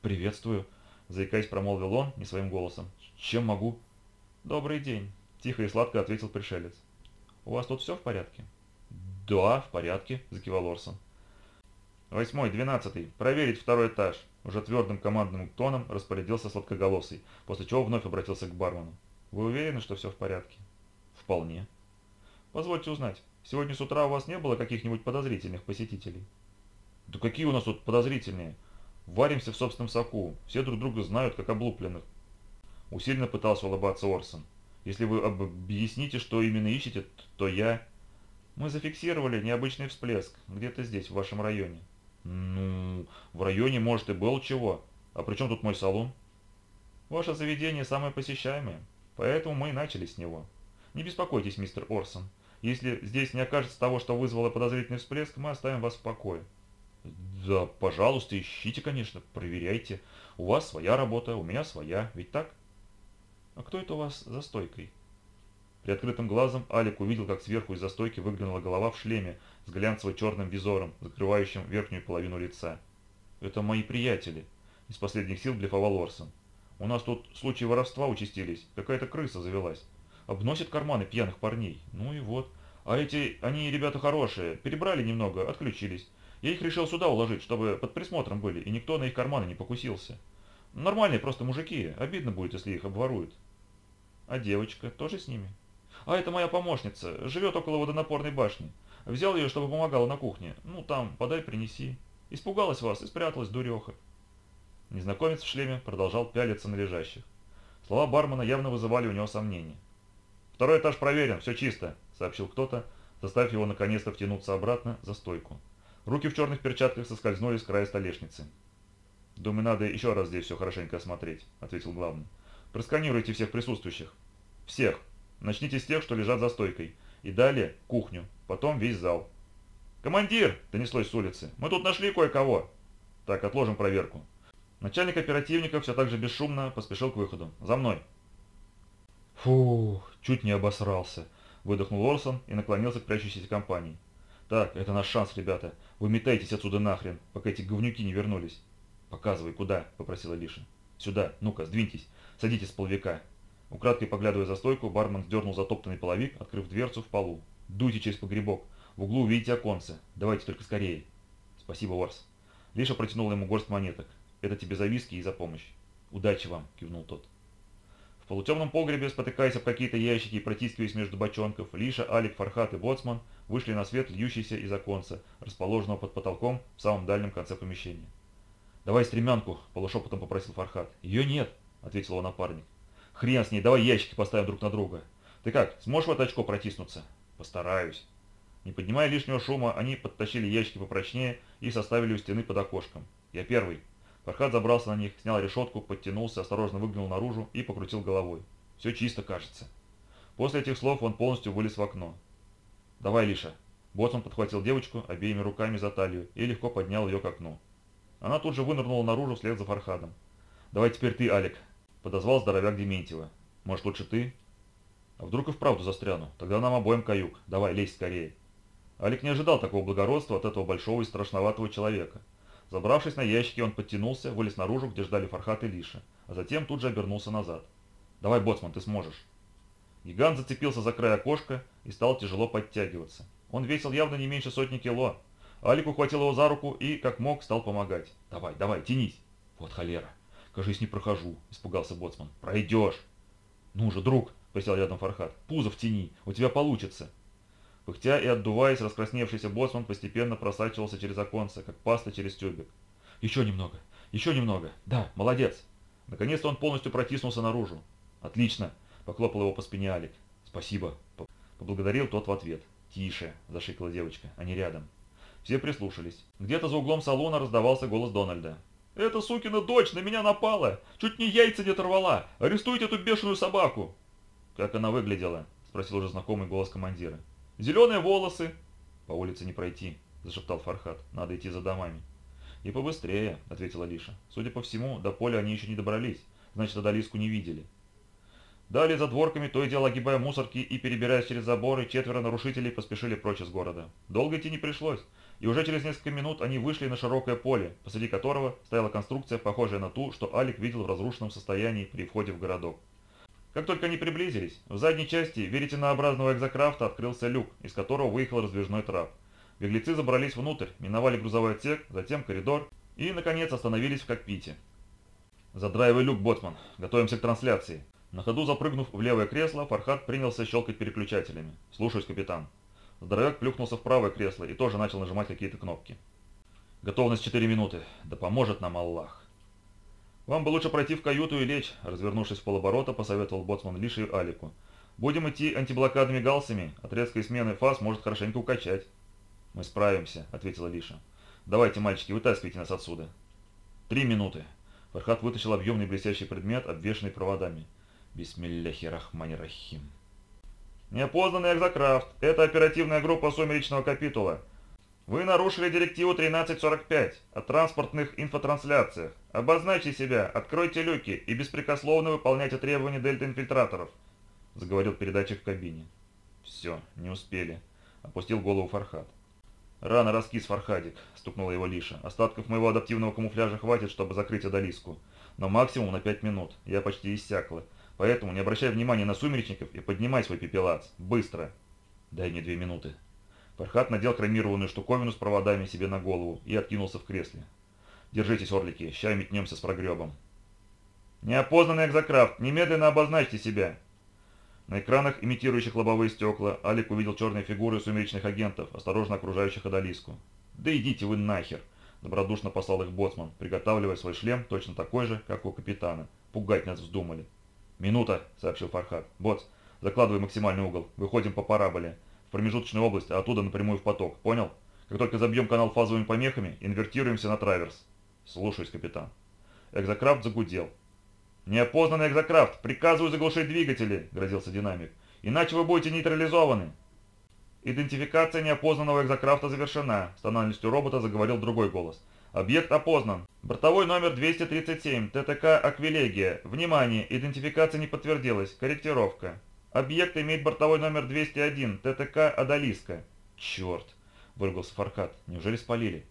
«Приветствую», — заикаясь, промолвил он не своим голосом. «Чем могу?» «Добрый день», — тихо и сладко ответил пришелец. «У вас тут все в порядке?» «Да, в порядке», — закивал Орсон. «Восьмой, двенадцатый. Проверить второй этаж», — уже твердым командным тоном распорядился сладкоголосый, после чего вновь обратился к бармену. «Вы уверены, что все в порядке?» «Вполне». «Позвольте узнать, сегодня с утра у вас не было каких-нибудь подозрительных посетителей?» «Да какие у нас тут подозрительные? Варимся в собственном соку, все друг друга знают, как облупленных». Усиленно пытался улыбаться Орсон. «Если вы объясните, что именно ищете, то я...» «Мы зафиксировали необычный всплеск, где-то здесь, в вашем районе». «Ну, в районе, может, и было чего. А при чем тут мой салон?» «Ваше заведение самое посещаемое, поэтому мы и начали с него. Не беспокойтесь, мистер Орсон. Если здесь не окажется того, что вызвало подозрительный всплеск, мы оставим вас в покое». «Да, пожалуйста, ищите, конечно, проверяйте. У вас своя работа, у меня своя, ведь так?» «А кто это у вас за стойкой?» При открытым глазом Алик увидел, как сверху из-за стойки выглянула голова в шлеме с глянцево-черным визором, закрывающим верхнюю половину лица. «Это мои приятели», — из последних сил блефовал Орсон. «У нас тут случаи воровства участились, какая-то крыса завелась. Обносит карманы пьяных парней. Ну и вот. А эти, они ребята хорошие, перебрали немного, отключились. Я их решил сюда уложить, чтобы под присмотром были, и никто на их карманы не покусился. Нормальные просто мужики, обидно будет, если их обворуют. А девочка тоже с ними? А это моя помощница, живет около водонапорной башни. Взял ее, чтобы помогала на кухне. Ну, там, подай, принеси. Испугалась вас и спряталась, дуреха. Незнакомец в шлеме продолжал пялиться на лежащих. Слова бармена явно вызывали у него сомнения. «Второй этаж проверен, все чисто», — сообщил кто-то, заставив его наконец-то втянуться обратно за стойку. Руки в черных перчатках соскользнули с края столешницы. «Думаю, надо еще раз здесь все хорошенько осмотреть», — ответил главный. «Просканируйте всех присутствующих. Всех. Начните с тех, что лежат за стойкой. И далее кухню, потом весь зал». «Командир!» – донеслось с улицы. «Мы тут нашли кое-кого». «Так, отложим проверку». Начальник оперативника все так же бесшумно поспешил к выходу. «За мной!» «Фу, чуть не обосрался», – выдохнул Орсон и наклонился к прячущейся компании. «Так, это наш шанс, ребята. Вы метайтесь отсюда нахрен, пока эти говнюки не вернулись». «Показывай, куда?» – попросила Лиша. «Сюда. Ну-ка, сдвиньтесь. Садитесь с полвека». Украдкой поглядывая за стойку, бармен сдернул затоптанный половик, открыв дверцу в полу. «Дуйте через погребок. В углу увидите оконце. Давайте только скорее». «Спасибо, Варс». Лиша протянула ему горсть монеток. «Это тебе за виски и за помощь». «Удачи вам», – кивнул тот. Полутемном погребе, спотыкаясь об какие-то ящики и протискиваясь между бочонков, Лиша, Алик, Фархат и Боцман вышли на свет, льющийся из оконца, расположенного под потолком в самом дальнем конце помещения. «Давай стремянку», – полушепотом попросил Фархат. «Ее нет», – ответил его напарник. «Хрен с ней, давай ящики поставим друг на друга. Ты как, сможешь в это очко протиснуться?» «Постараюсь». Не поднимая лишнего шума, они подтащили ящики попрочнее и составили у стены под окошком. «Я первый», Фархад забрался на них, снял решетку, подтянулся, осторожно выглянул наружу и покрутил головой. Все чисто, кажется. После этих слов он полностью вылез в окно. «Давай, Лиша». Боцман подхватил девочку обеими руками за талию и легко поднял ее к окну. Она тут же вынырнула наружу вслед за Фархадом. «Давай теперь ты, Алик», – подозвал здоровяк Дементьева. «Может, лучше ты?» «А вдруг и вправду застряну? Тогда нам обоим каюк. Давай, лезь скорее». Алик не ожидал такого благородства от этого большого и страшноватого человека. Забравшись на ящики, он подтянулся, вылез наружу, где ждали Фархат и Лиша, а затем тут же обернулся назад. «Давай, боцман, ты сможешь». Гигант зацепился за край окошка и стал тяжело подтягиваться. Он весил явно не меньше сотни кило. Алик ухватил его за руку и, как мог, стал помогать. «Давай, давай, тянись!» «Вот холера! Кажись, не прохожу!» – испугался боцман. «Пройдешь!» «Ну же, друг!» – присел рядом Фархат. «Пузов тяни! У тебя получится!» Пыхтя и отдуваясь, раскрасневшийся боцман постепенно просачивался через оконце, как паста через тюбик. «Еще немного! Еще немного! Да, молодец!» Наконец-то он полностью протиснулся наружу. «Отлично!» – похлопал его по спине Алик. «Спасибо!» – поблагодарил тот в ответ. «Тише!» – зашикала девочка. «Они рядом!» Все прислушались. Где-то за углом салона раздавался голос Дональда. «Это сукина дочь на меня напала! Чуть не яйца не оторвала! Арестуйте эту бешеную собаку!» «Как она выглядела?» – спросил уже знакомый голос командира. Зеленые волосы. По улице не пройти, зашептал Фархат. Надо идти за домами. И побыстрее, ответила Лиша. Судя по всему, до поля они еще не добрались. Значит, Адалиску не видели. Далее за дворками, то и дело огибая мусорки и перебираясь через заборы, четверо нарушителей поспешили прочь из города. Долго идти не пришлось. и уже через несколько минут они вышли на широкое поле, посреди которого стояла конструкция, похожая на ту, что Алик видел в разрушенном состоянии при входе в городок. Как только они приблизились, в задней части веретенообразного экзокрафта открылся люк, из которого выехал раздвижной трап. Беглецы забрались внутрь, миновали грузовой отсек, затем коридор и, наконец, остановились в кокпите. «Задраивай люк, боцман. Готовимся к трансляции». На ходу запрыгнув в левое кресло, Фархат принялся щелкать переключателями. «Слушаюсь, капитан». Здоровяк плюхнулся в правое кресло и тоже начал нажимать какие-то кнопки. «Готовность 4 минуты. Да поможет нам Аллах». «Вам бы лучше пройти в каюту и лечь», – развернувшись в полоборота, посоветовал боцман Лише и Алику. «Будем идти антиблокадными галсами, от резкой смены фаз может хорошенько укачать». «Мы справимся», – ответила Лиша. «Давайте, мальчики, вытаскивайте нас отсюда». «Три минуты». Фархат вытащил объемный блестящий предмет, обвешанный проводами. «Бисмилляхи рахмани рахим». «Неопознанный экзокрафт. Это оперативная группа сумеречного капитула. Вы нарушили директиву 1345 о транспортных инфотрансляциях. Обозначьте себя, откройте люки и беспрекословно выполняйте требования дельта-инфильтраторов», – заговорил передатчик в кабине. «Все, не успели», – опустил голову Фархат. «Рано раскис, Фархадик», – стукнула его Лиша. «Остатков моего адаптивного камуфляжа хватит, чтобы закрыть одолиску. Но максимум на пять минут. Я почти иссякла. Поэтому не обращай внимания на сумеречников и поднимай свой пепелац. Быстро!» «Дай мне две минуты». Фархат надел хромированную штуковину с проводами себе на голову и откинулся в кресле. «Держитесь, орлики, ща метнемся с прогребом». «Неопознанный экзокрафт, немедленно обозначьте себя!» На экранах, имитирующих лобовые стекла, Алик увидел черные фигуры сумеречных агентов, осторожно окружающих Адалиску. «Да идите вы нахер!» – добродушно послал их боцман, приготавливая свой шлем точно такой же, как у капитана. «Пугать нас вздумали!» «Минута!» – сообщил Фархад. «Боц, закладывай максимальный угол. Выходим по параболе. Промежуточную область, а оттуда напрямую в поток. Понял? Как только забьем канал фазовыми помехами, инвертируемся на траверс». «Слушаюсь, капитан». Экзокрафт загудел. «Неопознанный экзокрафт! Приказываю заглушить двигатели!» – грозился динамик. «Иначе вы будете нейтрализованы!» «Идентификация неопознанного экзокрафта завершена», – с тональностью робота заговорил другой голос. «Объект опознан. Бортовой номер 237, ТТК «Аквилегия». Внимание, идентификация не подтвердилась. Корректировка. Объект имеет бортовой номер 201, ТТК «Адалиска». «Черт!» – выругался Фархат. «Неужели спалили?»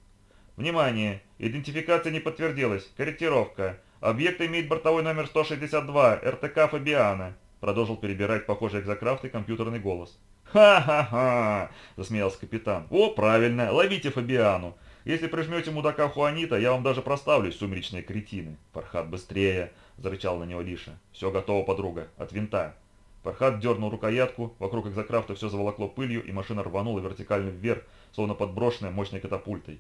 «Внимание! Идентификация не подтвердилась. Корректировка. Объект имеет бортовой номер 162, РТК «Фабиана», продолжил перебирать похожий экзокрафт и компьютерный голос. «Ха-ха-ха!» – засмеялся капитан. «О, правильно, ловите Фабиану. Если прижмете мудака Хуанита, я вам даже проставлюсь, сумеречные кретины». «Фархат, быстрее!» – зарычал на него Лиша. «Все готово, подруга. От винта». Фархат дернул рукоятку, вокруг экзокрафта все заволокло пылью, и машина рванула вертикально вверх, словно подброшенная мощной катапультой.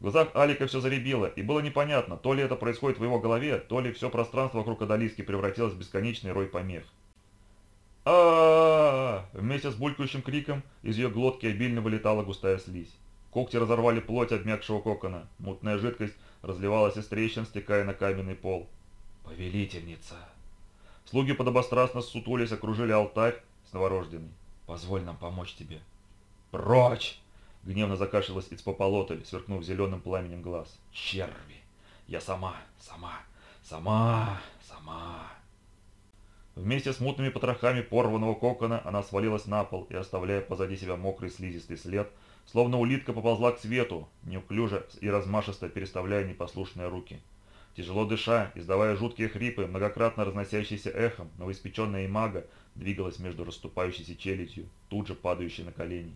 В глазах Алика все заребило, и было непонятно, то ли это происходит в его голове, то ли все пространство вокруг Адалиски превратилось в бесконечный рой помех. а Вместе с булькающим криком из ее глотки обильно вылетала густая слизь. Когти разорвали плоть обмякшего кокона. Мутная жидкость разливалась из трещин, стекая на каменный пол. «Повелительница!» Слуги подобострастно ссутулись, окружили алтарь с новорожденной. «Позволь нам помочь тебе». «Прочь!» Гневно закашлялась Ицпополотль, сверкнув зеленым пламенем глаз. «Черви! Я сама, сама, сама, сама!» Вместе с мутными потрохами порванного кокона она свалилась на пол и, оставляя позади себя мокрый слизистый след, словно улитка поползла к свету, неуклюже и размашисто переставляя непослушные руки. Тяжело дыша, издавая жуткие хрипы, многократно разносящиеся эхом, новоиспеченная имага двигалась между расступающейся челюстью, тут же падающей на колени.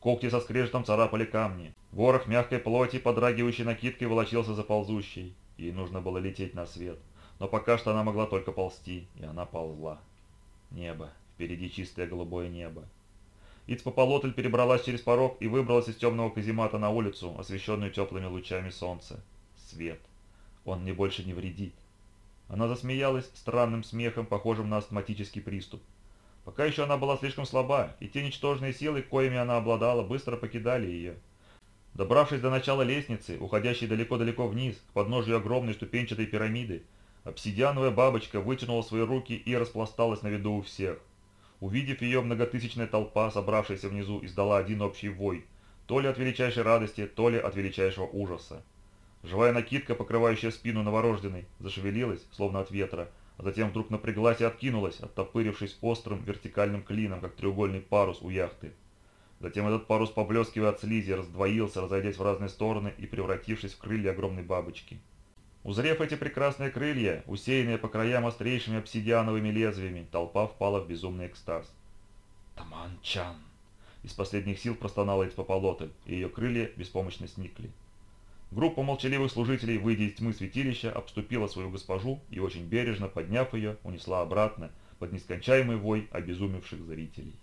Когти со скрежетом царапали камни. Ворох мягкой плоти, подрагивающей накидкой, волочился за ползущей. Ей нужно было лететь на свет. Но пока что она могла только ползти, и она ползла. Небо. Впереди чистое голубое небо. Ицпополотль перебралась через порог и выбралась из темного каземата на улицу, освещенную теплыми лучами солнца. Свет. Он мне больше не вредит. Она засмеялась странным смехом, похожим на астматический приступ. Пока еще она была слишком слаба, и те ничтожные силы, коими она обладала, быстро покидали ее. Добравшись до начала лестницы, уходящей далеко-далеко вниз, к подножию огромной ступенчатой пирамиды, обсидиановая бабочка вытянула свои руки и распласталась на виду у всех. Увидев ее, многотысячная толпа, собравшаяся внизу, издала один общий вой, то ли от величайшей радости, то ли от величайшего ужаса. Живая накидка, покрывающая спину новорожденной, зашевелилась, словно от ветра, а затем вдруг напряглась и откинулась, оттопырившись острым вертикальным клином, как треугольный парус у яхты. Затем этот парус, поблескивая от слизи, раздвоился, разойдясь в разные стороны и превратившись в крылья огромной бабочки. Узрев эти прекрасные крылья, усеянные по краям острейшими обсидиановыми лезвиями, толпа впала в безумный экстаз. «Таман-чан!» Из последних сил простонала Эцпополотль, и ее крылья беспомощно сникли. Группа молчаливых служителей, выйдя из тьмы святилища, обступила свою госпожу и, очень бережно подняв ее, унесла обратно под нескончаемый вой обезумевших зрителей.